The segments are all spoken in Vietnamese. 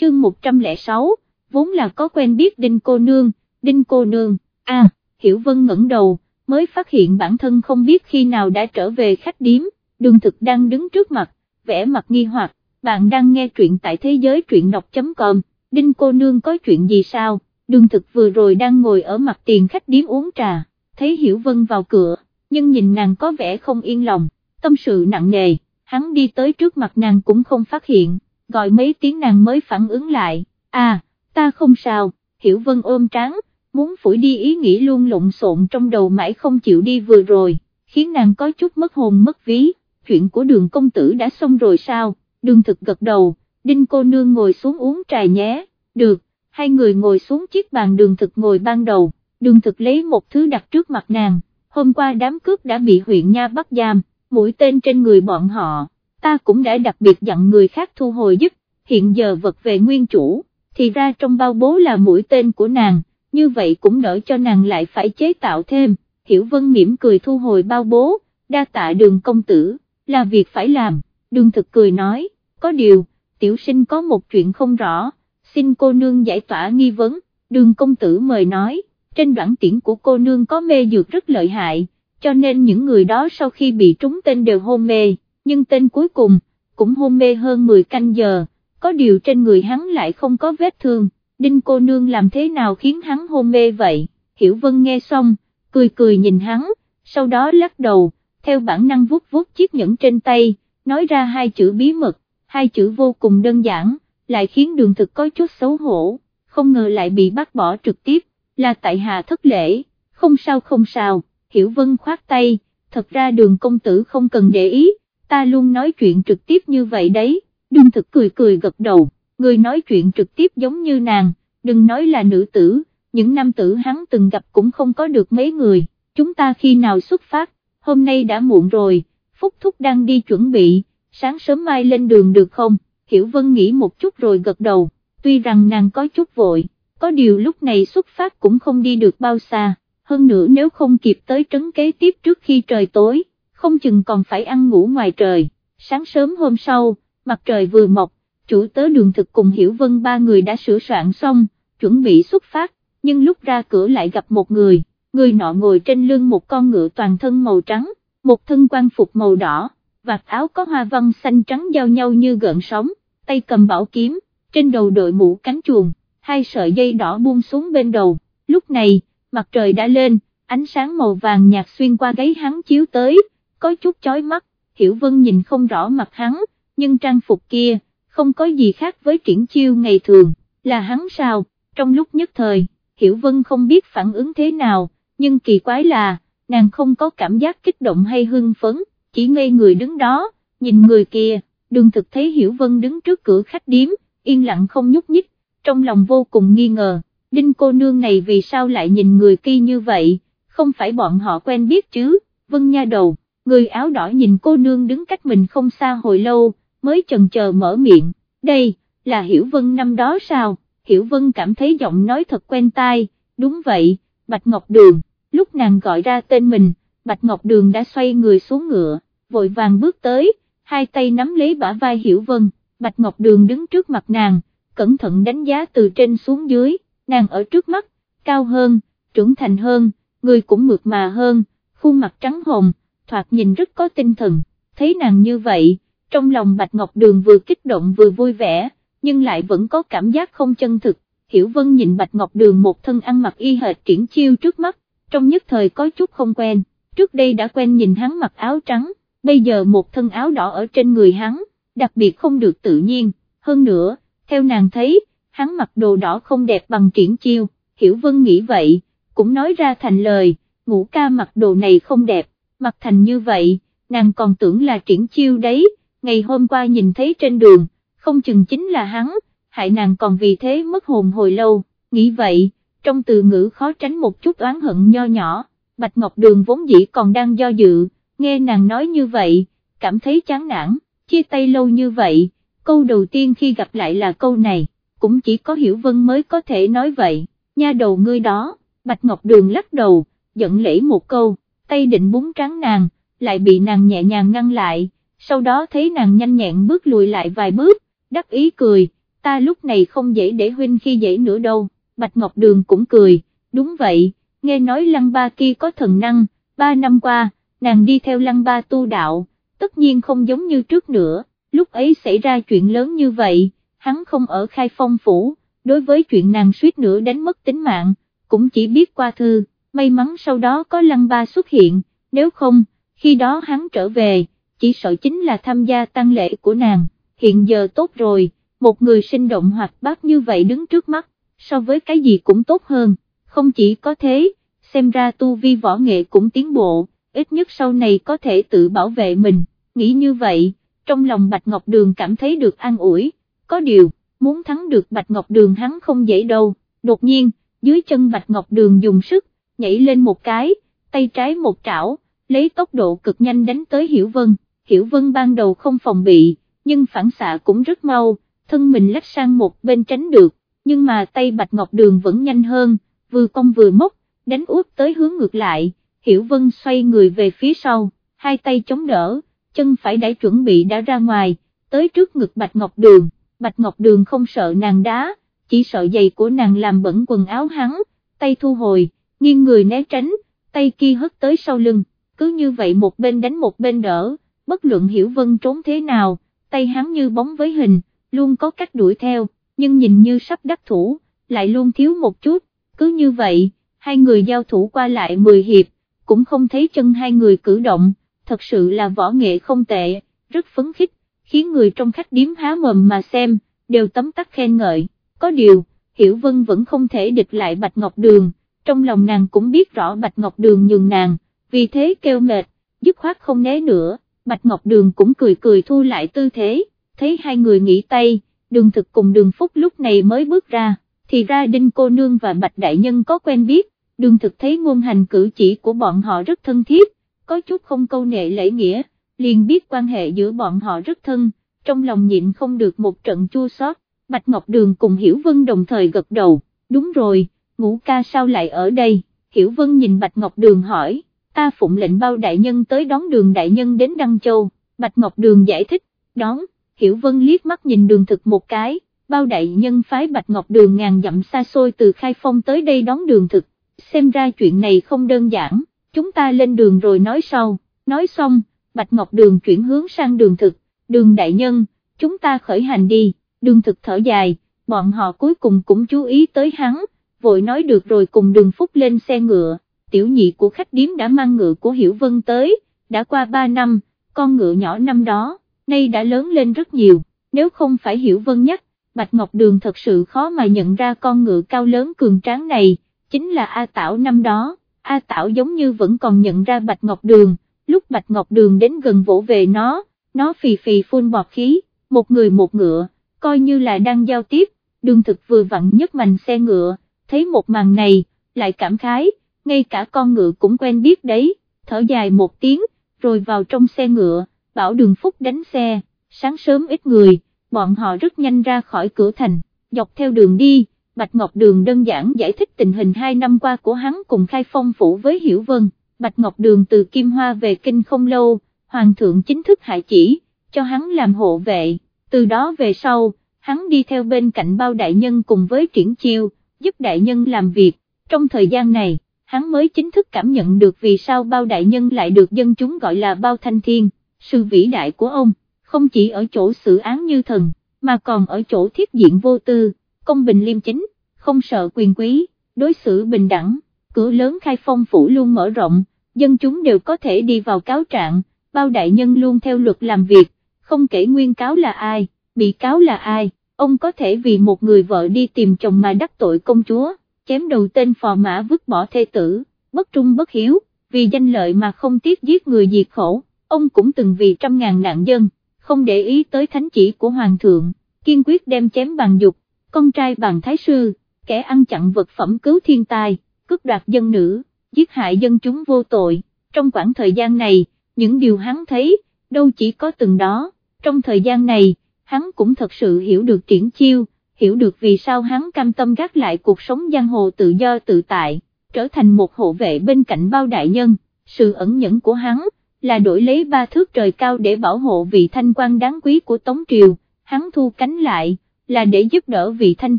chương 106, vốn là có quen biết đinh cô nương, đinh cô nương, a Hiểu Vân ngẩng đầu, mới phát hiện bản thân không biết khi nào đã trở về khách điếm, đường thực đang đứng trước mặt, vẽ mặt nghi hoặc, bạn đang nghe truyện tại thế giới truyện đọc.com, đinh cô nương có chuyện gì sao, đường thực vừa rồi đang ngồi ở mặt tiền khách điếm uống trà, thấy Hiểu Vân vào cửa, nhưng nhìn nàng có vẻ không yên lòng, tâm sự nặng nề, hắn đi tới trước mặt nàng cũng không phát hiện, gọi mấy tiếng nàng mới phản ứng lại, à, ta không sao, Hiểu Vân ôm tráng, muốn phủi đi ý nghĩ luôn lộn xộn trong đầu mãi không chịu đi vừa rồi, khiến nàng có chút mất hồn mất ví, chuyện của đường công tử đã xong rồi sao, đường thực gật đầu, đinh cô nương ngồi xuống uống trà nhé, được, hai người ngồi xuống chiếc bàn đường thực ngồi ban đầu, đường thực lấy một thứ đặt trước mặt nàng, hôm qua đám cướp đã bị huyện Nha bắt giam, mũi tên trên người bọn họ, ta cũng đã đặc biệt dặn người khác thu hồi giúp, hiện giờ vật về nguyên chủ, thì ra trong bao bố là mũi tên của nàng, như vậy cũng đỡ cho nàng lại phải chế tạo thêm, Hiểu Vân mỉm cười thu hồi bao bố, đa tạ đường công tử, là việc phải làm, đường thực cười nói, có điều, tiểu sinh có một chuyện không rõ, xin cô nương giải tỏa nghi vấn, đường công tử mời nói, trên đoạn tiễn của cô nương có mê dược rất lợi hại, cho nên những người đó sau khi bị trúng tên đều hôn mê, nhưng tên cuối cùng, cũng hôn mê hơn 10 canh giờ, có điều trên người hắn lại không có vết thương, đinh cô nương làm thế nào khiến hắn hôn mê vậy, Hiểu Vân nghe xong, cười cười nhìn hắn, sau đó lắc đầu, theo bản năng vuốt vuốt chiếc nhẫn trên tay, nói ra hai chữ bí mật, hai chữ vô cùng đơn giản, lại khiến đường thực có chút xấu hổ, không ngờ lại bị bắt bỏ trực tiếp, là tại hạ thất lễ, không sao không sao, Hiểu Vân khoát tay, thật ra đường công tử không cần để ý, ta luôn nói chuyện trực tiếp như vậy đấy, đương thực cười cười gật đầu, người nói chuyện trực tiếp giống như nàng, đừng nói là nữ tử, những nam tử hắn từng gặp cũng không có được mấy người, chúng ta khi nào xuất phát, hôm nay đã muộn rồi, Phúc Thúc đang đi chuẩn bị, sáng sớm mai lên đường được không, Hiểu Vân nghĩ một chút rồi gật đầu, tuy rằng nàng có chút vội, có điều lúc này xuất phát cũng không đi được bao xa, hơn nữa nếu không kịp tới trấn kế tiếp trước khi trời tối, không chừng còn phải ăn ngủ ngoài trời, sáng sớm hôm sau, mặt trời vừa mọc, chủ tớ đường thực cùng Hiểu Vân ba người đã sửa soạn xong, chuẩn bị xuất phát, nhưng lúc ra cửa lại gặp một người, người nọ ngồi trên lưng một con ngựa toàn thân màu trắng, một thân quan phục màu đỏ, vạt áo có hoa văn xanh trắng giao nhau như gợn sóng, tay cầm bảo kiếm, trên đầu đội mũ cánh chuồng, hai sợi dây đỏ buông xuống bên đầu, lúc này, mặt trời đã lên, ánh sáng màu vàng nhạt xuyên qua gáy hắn chiếu tới, có chút chói mắt, Hiểu Vân nhìn không rõ mặt hắn, nhưng trang phục kia, không có gì khác với triển chiêu ngày thường, là hắn sao, trong lúc nhất thời, Hiểu Vân không biết phản ứng thế nào, nhưng kỳ quái là, nàng không có cảm giác kích động hay hưng phấn, chỉ ngây người đứng đó, nhìn người kia, đường thực thấy Hiểu Vân đứng trước cửa khách điếm, yên lặng không nhúc nhích, trong lòng vô cùng nghi ngờ, đinh cô nương này vì sao lại nhìn người kia như vậy, không phải bọn họ quen biết chứ, Vân nha đầu, người áo đỏ nhìn cô nương đứng cách mình không xa hồi lâu, mới chần chờ mở miệng, đây, là Hiểu Vân năm đó sao, Hiểu Vân cảm thấy giọng nói thật quen tai, đúng vậy, Bạch Ngọc Đường, lúc nàng gọi ra tên mình, Bạch Ngọc Đường đã xoay người xuống ngựa, vội vàng bước tới, hai tay nắm lấy bả vai Hiểu Vân, Bạch Ngọc Đường đứng trước mặt nàng, cẩn thận đánh giá từ trên xuống dưới, nàng ở trước mắt, cao hơn, trưởng thành hơn, người cũng mượt mà hơn, khuôn mặt trắng hồng, thoạt nhìn rất có tinh thần, thấy nàng như vậy, trong lòng Bạch Ngọc Đường vừa kích động vừa vui vẻ, nhưng lại vẫn có cảm giác không chân thực, Hiểu Vân nhìn Bạch Ngọc Đường một thân ăn mặc y hệt triển chiêu trước mắt, trong nhất thời có chút không quen, trước đây đã quen nhìn hắn mặc áo trắng, bây giờ một thân áo đỏ ở trên người hắn, đặc biệt không được tự nhiên, hơn nữa, theo nàng thấy, hắn mặc đồ đỏ không đẹp bằng triển chiêu, Hiểu Vân nghĩ vậy, cũng nói ra thành lời, ngũ ca mặc đồ này không đẹp, mặt thành như vậy, nàng còn tưởng là triển chiêu đấy, ngày hôm qua nhìn thấy trên đường, không chừng chính là hắn, hại nàng còn vì thế mất hồn hồi lâu, nghĩ vậy, trong từ ngữ khó tránh một chút oán hận nho nhỏ, Bạch Ngọc Đường vốn dĩ còn đang do dự, nghe nàng nói như vậy, cảm thấy chán nản, chia tay lâu như vậy, câu đầu tiên khi gặp lại là câu này, cũng chỉ có Hiểu Vân mới có thể nói vậy, nha đầu ngươi đó, Bạch Ngọc Đường lắc đầu, giận lễ một câu, tay định búng trắng nàng, lại bị nàng nhẹ nhàng ngăn lại, sau đó thấy nàng nhanh nhẹn bước lùi lại vài bước, đắc ý cười, ta lúc này không dễ để huynh khi dễ nữa đâu, Bạch Ngọc Đường cũng cười, đúng vậy, nghe nói lăng ba kia có thần năng, ba năm qua, nàng đi theo lăng ba tu đạo, tất nhiên không giống như trước nữa, lúc ấy xảy ra chuyện lớn như vậy, hắn không ở khai phong phủ, đối với chuyện nàng suýt nữa đánh mất tính mạng, cũng chỉ biết qua thư, may mắn sau đó có lăng ba xuất hiện, nếu không, khi đó hắn trở về, chỉ sợ chính là tham gia tăng lễ của nàng, hiện giờ tốt rồi, một người sinh động hoạt bát như vậy đứng trước mắt, so với cái gì cũng tốt hơn, không chỉ có thế, xem ra tu vi võ nghệ cũng tiến bộ, ít nhất sau này có thể tự bảo vệ mình, nghĩ như vậy, trong lòng Bạch Ngọc Đường cảm thấy được an ủi, có điều, muốn thắng được Bạch Ngọc Đường hắn không dễ đâu, đột nhiên, dưới chân Bạch Ngọc Đường dùng sức, nhảy lên một cái, tay trái một trảo, lấy tốc độ cực nhanh đánh tới Hiểu Vân, Hiểu Vân ban đầu không phòng bị, nhưng phản xạ cũng rất mau, thân mình lách sang một bên tránh được, nhưng mà tay Bạch Ngọc Đường vẫn nhanh hơn, vừa cong vừa móc, đánh úp tới hướng ngược lại, Hiểu Vân xoay người về phía sau, hai tay chống đỡ, chân phải đã chuẩn bị đã ra ngoài, tới trước ngực Bạch Ngọc Đường, Bạch Ngọc Đường không sợ nàng đá, chỉ sợ giày của nàng làm bẩn quần áo hắn, tay thu hồi, nghiêng người né tránh, tay kia hất tới sau lưng, cứ như vậy một bên đánh một bên đỡ, bất luận Hiểu Vân trốn thế nào, tay hắn như bóng với hình, luôn có cách đuổi theo, nhưng nhìn như sắp đắc thủ, lại luôn thiếu một chút, cứ như vậy, hai người giao thủ qua lại 10 hiệp, cũng không thấy chân hai người cử động, thật sự là võ nghệ không tệ, rất phấn khích, khiến người trong khách điếm há mồm mà xem, đều tấm tắc khen ngợi, có điều, Hiểu Vân vẫn không thể địch lại Bạch Ngọc Đường, trong lòng nàng cũng biết rõ Bạch Ngọc Đường nhường nàng, vì thế kêu mệt, dứt khoát không né nữa, Bạch Ngọc Đường cũng cười cười thu lại tư thế, thấy hai người nghỉ tay, đường thực cùng đường phúc lúc này mới bước ra, thì ra Đinh Cô Nương và Bạch Đại Nhân có quen biết, đường thực thấy ngôn hành cử chỉ của bọn họ rất thân thiết, có chút không câu nệ lễ nghĩa, liền biết quan hệ giữa bọn họ rất thân, trong lòng nhịn không được một trận chua xót. Bạch Ngọc Đường cùng Hiểu Vân đồng thời gật đầu, đúng rồi, ngũ ca sao lại ở đây, Hiểu Vân nhìn Bạch Ngọc Đường hỏi, ta phụng lệnh bao đại nhân tới đón đường đại nhân đến Đăng Châu, Bạch Ngọc Đường giải thích, đón, Hiểu Vân liếc mắt nhìn đường thực một cái, bao đại nhân phái Bạch Ngọc Đường ngàn dặm xa xôi từ khai phong tới đây đón đường thực, xem ra chuyện này không đơn giản, chúng ta lên đường rồi nói sau, nói xong, Bạch Ngọc Đường chuyển hướng sang đường thực, đường đại nhân, chúng ta khởi hành đi, đường thực thở dài, bọn họ cuối cùng cũng chú ý tới hắn, vội nói được rồi cùng đường phúc lên xe ngựa, tiểu nhị của khách điếm đã mang ngựa của Hiểu Vân tới, đã qua 3 năm, con ngựa nhỏ năm đó, nay đã lớn lên rất nhiều, nếu không phải Hiểu Vân nhắc, Bạch Ngọc Đường thật sự khó mà nhận ra con ngựa cao lớn cường tráng này, chính là A Tảo năm đó, A Tảo giống như vẫn còn nhận ra Bạch Ngọc Đường, lúc Bạch Ngọc Đường đến gần vỗ về nó, nó phì phì phun bọt khí, một người một ngựa, coi như là đang giao tiếp, đường thực vừa vặn nhất mạnh xe ngựa, thấy một màn này, lại cảm khái, ngay cả con ngựa cũng quen biết đấy, thở dài một tiếng, rồi vào trong xe ngựa, bảo đường phúc đánh xe, sáng sớm ít người, bọn họ rất nhanh ra khỏi cửa thành, dọc theo đường đi, Bạch Ngọc Đường đơn giản giải thích tình hình hai năm qua của hắn cùng khai phong phủ với Hiểu Vân, Bạch Ngọc Đường từ Kim Hoa về kinh không lâu, Hoàng thượng chính thức hạ chỉ, cho hắn làm hộ vệ, từ đó về sau, hắn đi theo bên cạnh bao đại nhân cùng với triển chiêu, giúp đại nhân làm việc, trong thời gian này, hắn mới chính thức cảm nhận được vì sao bao đại nhân lại được dân chúng gọi là bao thanh thiên, sự vĩ đại của ông, không chỉ ở chỗ xử án như thần, mà còn ở chỗ thiết diện vô tư, công bình liêm chính, không sợ quyền quý, đối xử bình đẳng, cửa lớn khai phong phủ luôn mở rộng, dân chúng đều có thể đi vào cáo trạng, bao đại nhân luôn theo luật làm việc, không kể nguyên cáo là ai, bị cáo là ai, ông có thể vì một người vợ đi tìm chồng mà đắc tội công chúa, chém đầu tên phò mã vứt bỏ thê tử, bất trung bất hiếu, vì danh lợi mà không tiếc giết người diệt khổ, ông cũng từng vì trăm ngàn nạn dân, không để ý tới thánh chỉ của hoàng thượng, kiên quyết đem chém bằng dục, con trai bằng thái sư, kẻ ăn chặn vật phẩm cứu thiên tai, cướp đoạt dân nữ, giết hại dân chúng vô tội, trong khoảng thời gian này, những điều hắn thấy, đâu chỉ có từng đó, trong thời gian này, hắn cũng thật sự hiểu được triển chiêu, hiểu được vì sao hắn cam tâm gác lại cuộc sống giang hồ tự do tự tại, trở thành một hộ vệ bên cạnh bao đại nhân, sự ẩn nhẫn của hắn, là đổi lấy ba thước trời cao để bảo hộ vị thanh quan đáng quý của Tống Triều, hắn thu cánh lại, là để giúp đỡ vị thanh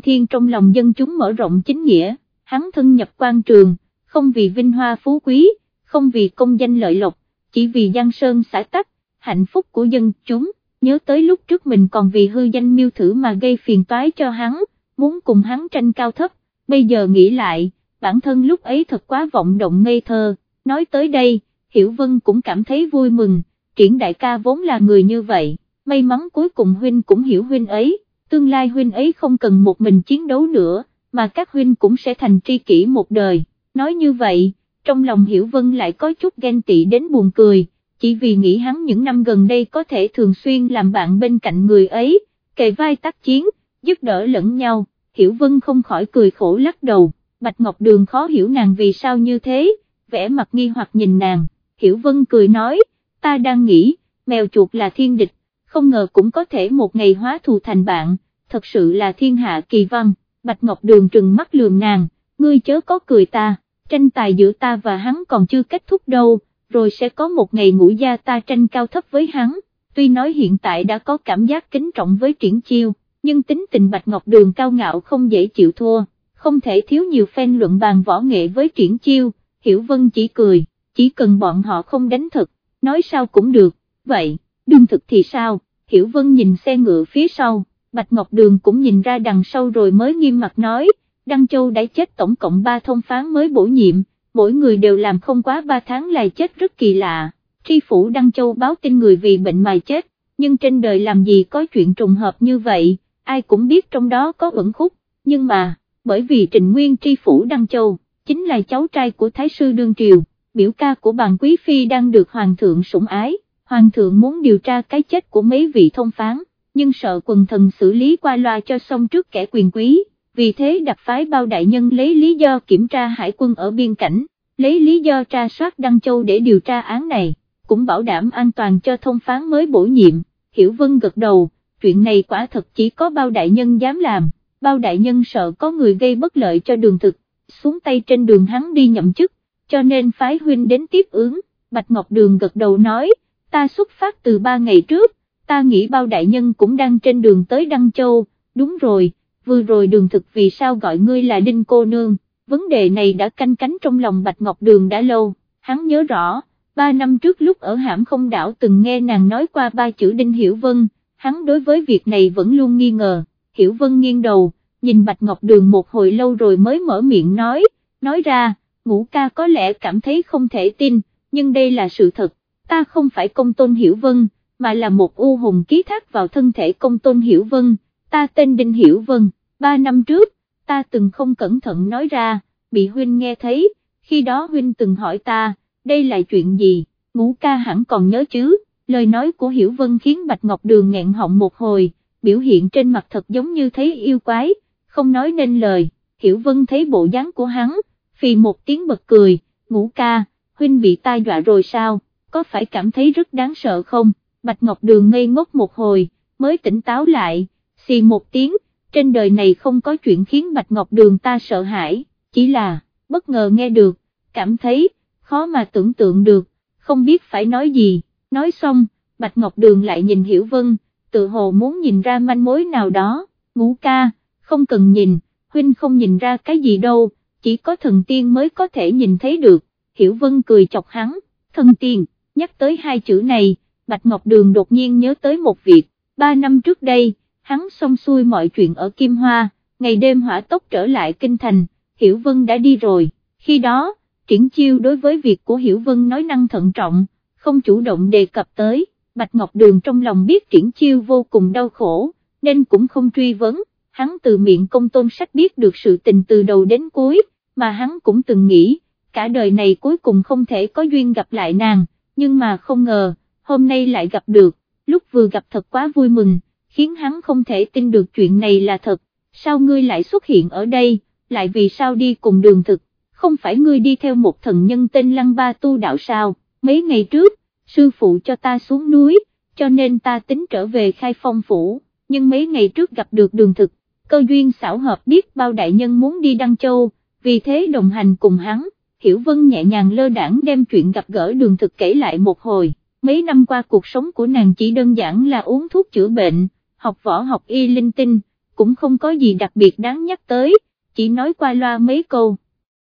thiên trong lòng dân chúng mở rộng chính nghĩa, hắn thân nhập quan trường, không vì vinh hoa phú quý, không vì công danh lợi lộc, chỉ vì giang sơn xã tắc, hạnh phúc của dân chúng, nhớ tới lúc trước mình còn vì hư danh miêu thử mà gây phiền toái cho hắn, muốn cùng hắn tranh cao thấp, bây giờ nghĩ lại, bản thân lúc ấy thật quá vọng động ngây thơ, nói tới đây, Hiểu Vân cũng cảm thấy vui mừng, triển đại ca vốn là người như vậy, may mắn cuối cùng huynh cũng hiểu huynh ấy, tương lai huynh ấy không cần một mình chiến đấu nữa, mà các huynh cũng sẽ thành tri kỷ một đời, nói như vậy, trong lòng Hiểu Vân lại có chút ghen tị đến buồn cười, chỉ vì nghĩ hắn những năm gần đây có thể thường xuyên làm bạn bên cạnh người ấy, kề vai tác chiến, giúp đỡ lẫn nhau, Hiểu Vân không khỏi cười khổ lắc đầu, Bạch Ngọc Đường khó hiểu nàng vì sao như thế, vẽ mặt nghi hoặc nhìn nàng, Hiểu Vân cười nói, ta đang nghĩ, mèo chuột là thiên địch, không ngờ cũng có thể một ngày hóa thù thành bạn, thật sự là thiên hạ kỳ văn, Bạch Ngọc Đường trừng mắt lườm nàng, ngươi chớ có cười ta, tranh tài giữa ta và hắn còn chưa kết thúc đâu, rồi sẽ có một ngày ngũ gia ta tranh cao thấp với hắn, tuy nói hiện tại đã có cảm giác kính trọng với triển chiêu, nhưng tính tình Bạch Ngọc Đường cao ngạo không dễ chịu thua, không thể thiếu nhiều fan luận bàn võ nghệ với triển chiêu, Hiểu Vân chỉ cười, chỉ cần bọn họ không đánh thật, nói sao cũng được, vậy, đương thực thì sao, Hiểu Vân nhìn xe ngựa phía sau, Bạch Ngọc Đường cũng nhìn ra đằng sau rồi mới nghiêm mặt nói, Đăng Châu đã chết tổng cộng 3 thông phán mới bổ nhiệm, mỗi người đều làm không quá 3 tháng là chết rất kỳ lạ, tri phủ Đăng Châu báo tin người vì bệnh mà chết, nhưng trên đời làm gì có chuyện trùng hợp như vậy, ai cũng biết trong đó có ẩn khúc, nhưng mà, bởi vì Trình Nguyên tri phủ Đăng Châu, chính là cháu trai của Thái sư Đương Triều, biểu ca của bàn Quý Phi đang được Hoàng thượng sủng ái, Hoàng thượng muốn điều tra cái chết của mấy vị thông phán, nhưng sợ quần thần xử lý qua loa cho xong trước kẻ quyền quý, vì thế đặc phái bao đại nhân lấy lý do kiểm tra hải quân ở biên cảnh, lấy lý do tra soát Đăng Châu để điều tra án này, cũng bảo đảm an toàn cho thông phán mới bổ nhiệm, Hiểu Vân gật đầu, chuyện này quả thật chỉ có bao đại nhân dám làm, bao đại nhân sợ có người gây bất lợi cho đường thực, xuống tay trên đường hắn đi nhậm chức, cho nên phái huynh đến tiếp ứng, Bạch Ngọc Đường gật đầu nói, ta xuất phát từ ba ngày trước, ta nghĩ bao đại nhân cũng đang trên đường tới Đăng Châu, đúng rồi, vừa rồi đường thực vì sao gọi ngươi là Đinh cô nương, vấn đề này đã canh cánh trong lòng Bạch Ngọc Đường đã lâu, hắn nhớ rõ, ba năm trước lúc ở hãm không đảo từng nghe nàng nói qua ba chữ Đinh Hiểu Vân, hắn đối với việc này vẫn luôn nghi ngờ, Hiểu Vân nghiêng đầu, nhìn Bạch Ngọc Đường một hồi lâu rồi mới mở miệng nói, nói ra, ngũ ca có lẽ cảm thấy không thể tin, nhưng đây là sự thật, ta không phải công tôn Hiểu Vân, mà là một u hùng ký thác vào thân thể công tôn Hiểu Vân, ta tên Đinh Hiểu Vân, ba năm trước, ta từng không cẩn thận nói ra, bị huynh nghe thấy, khi đó huynh từng hỏi ta, đây là chuyện gì, ngũ ca hẳn còn nhớ chứ, lời nói của Hiểu Vân khiến Bạch Ngọc Đường nghẹn họng một hồi, biểu hiện trên mặt thật giống như thấy yêu quái, không nói nên lời, Hiểu Vân thấy bộ dáng của hắn, phì một tiếng bật cười, ngũ ca, huynh bị ta dọa rồi sao, có phải cảm thấy rất đáng sợ không, Bạch Ngọc Đường ngây ngốc một hồi, mới tỉnh táo lại, xì một tiếng, trên đời này không có chuyện khiến Bạch Ngọc Đường ta sợ hãi, chỉ là, bất ngờ nghe được, cảm thấy, khó mà tưởng tượng được, không biết phải nói gì, nói xong, Bạch Ngọc Đường lại nhìn Hiểu Vân, tự hồ muốn nhìn ra manh mối nào đó, ngũ ca, không cần nhìn, huynh không nhìn ra cái gì đâu, chỉ có thần tiên mới có thể nhìn thấy được, Hiểu Vân cười chọc hắn, thần tiên, nhắc tới hai chữ này, Bạch Ngọc Đường đột nhiên nhớ tới một việc, ba năm trước đây, hắn xong xuôi mọi chuyện ở Kim Hoa, ngày đêm hỏa tốc trở lại Kinh Thành, Hiểu Vân đã đi rồi, khi đó, triển chiêu đối với việc của Hiểu Vân nói năng thận trọng, không chủ động đề cập tới, Bạch Ngọc Đường trong lòng biết triển chiêu vô cùng đau khổ, nên cũng không truy vấn, hắn từ miệng công tôn sách biết được sự tình từ đầu đến cuối, mà hắn cũng từng nghĩ, cả đời này cuối cùng không thể có duyên gặp lại nàng, nhưng mà không ngờ, hôm nay lại gặp được, lúc vừa gặp thật quá vui mừng, khiến hắn không thể tin được chuyện này là thật, sao ngươi lại xuất hiện ở đây, lại vì sao đi cùng đường thực, không phải ngươi đi theo một thần nhân tên Lăng Ba Tu Đạo sao, mấy ngày trước, sư phụ cho ta xuống núi, cho nên ta tính trở về khai phong phủ, nhưng mấy ngày trước gặp được đường thực, cơ duyên xảo hợp biết bao đại nhân muốn đi Đăng Châu, vì thế đồng hành cùng hắn, Hiểu Vân nhẹ nhàng lơ đảng đem chuyện gặp gỡ đường thực kể lại một hồi, mấy năm qua cuộc sống của nàng chỉ đơn giản là uống thuốc chữa bệnh, học võ học y linh tinh, cũng không có gì đặc biệt đáng nhắc tới, chỉ nói qua loa mấy câu,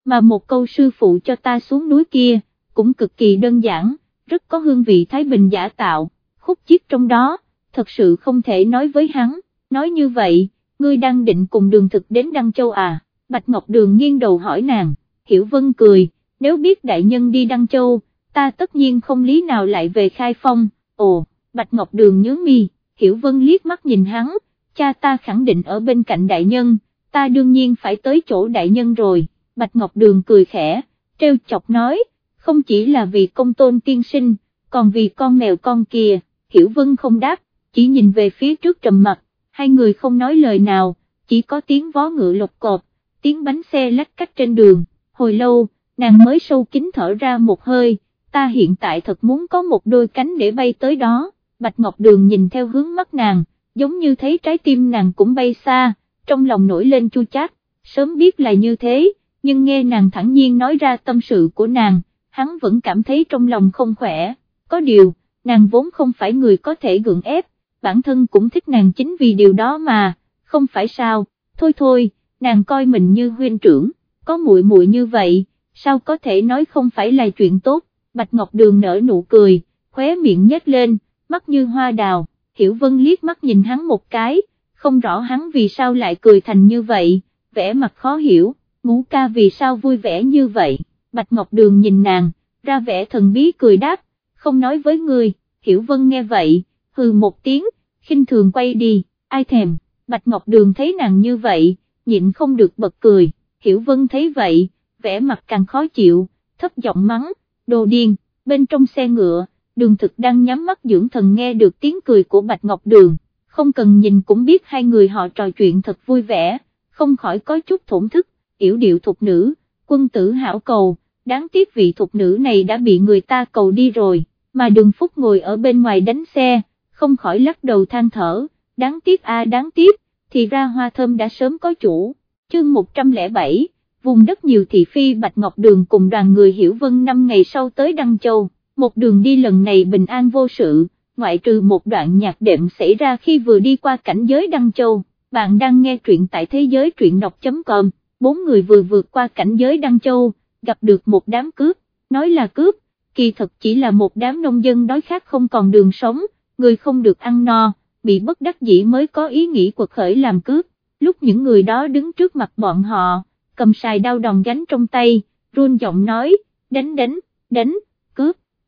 mà một câu sư phụ cho ta xuống núi kia, cũng cực kỳ đơn giản, rất có hương vị Thái Bình giả tạo, khúc chiết trong đó, thật sự không thể nói với hắn, nói như vậy, ngươi đang định cùng đường thực đến Đăng Châu à, Bạch Ngọc Đường nghiêng đầu hỏi nàng, Hiểu Vân cười, nếu biết đại nhân đi Đăng Châu, ta tất nhiên không lý nào lại về khai phong, ồ, Bạch Ngọc Đường nhớ mi, Hiểu Vân liếc mắt nhìn hắn, cha ta khẳng định ở bên cạnh đại nhân, ta đương nhiên phải tới chỗ đại nhân rồi, Bạch Ngọc Đường cười khẽ, treo chọc nói, không chỉ là vì công tôn tiên sinh, còn vì con mèo con kìa, Hiểu Vân không đáp, chỉ nhìn về phía trước trầm mặt, hai người không nói lời nào, chỉ có tiếng vó ngựa lột cột, tiếng bánh xe lách cách trên đường, hồi lâu, nàng mới sâu kín thở ra một hơi, ta hiện tại thật muốn có một đôi cánh để bay tới đó, Bạch Ngọc Đường nhìn theo hướng mắt nàng, giống như thấy trái tim nàng cũng bay xa, trong lòng nổi lên chua chát, sớm biết là như thế, nhưng nghe nàng thẳng nhiên nói ra tâm sự của nàng, hắn vẫn cảm thấy trong lòng không khỏe, có điều, nàng vốn không phải người có thể gượng ép, bản thân cũng thích nàng chính vì điều đó mà, không phải sao, thôi thôi, nàng coi mình như huynh trưởng, có muội muội như vậy, sao có thể nói không phải là chuyện tốt, Bạch Ngọc Đường nở nụ cười, khóe miệng nhếch lên, mắt như hoa đào, Hiểu Vân liếc mắt nhìn hắn một cái, không rõ hắn vì sao lại cười thành như vậy, vẻ mặt khó hiểu, ngũ ca vì sao vui vẻ như vậy, Bạch Ngọc Đường nhìn nàng, ra vẻ thần bí cười đáp, không nói với người, Hiểu Vân nghe vậy, hừ một tiếng, khinh thường quay đi, ai thèm, Bạch Ngọc Đường thấy nàng như vậy, nhịn không được bật cười, Hiểu Vân thấy vậy, vẻ mặt càng khó chịu, thấp giọng mắng, đồ điên, bên trong xe ngựa, đường thực đang nhắm mắt dưỡng thần nghe được tiếng cười của Bạch Ngọc Đường, không cần nhìn cũng biết hai người họ trò chuyện thật vui vẻ, không khỏi có chút thổn thức, yểu điệu thục nữ, quân tử hảo cầu, đáng tiếc vị thục nữ này đã bị người ta cầu đi rồi, mà đường phúc ngồi ở bên ngoài đánh xe, không khỏi lắc đầu than thở, đáng tiếc a đáng tiếc, thì ra hoa thơm đã sớm có chủ, chương 107, vùng đất nhiều thị phi Bạch Ngọc Đường cùng đoàn người hiểu vân năm ngày sau tới Đăng Châu, một đường đi lần này bình an vô sự, ngoại trừ một đoạn nhạc đệm xảy ra khi vừa đi qua cảnh giới Đăng Châu, bạn đang nghe truyện tại thế giới truyện đọc.com, bốn người vừa vượt qua cảnh giới Đăng Châu, gặp được một đám cướp, nói là cướp, kỳ thật chỉ là một đám nông dân đói khát không còn đường sống, người không được ăn no, bị bất đắc dĩ mới có ý nghĩ quật khởi làm cướp, lúc những người đó đứng trước mặt bọn họ, cầm xài đao đòn gánh trong tay, run giọng nói, đánh đánh, đánh,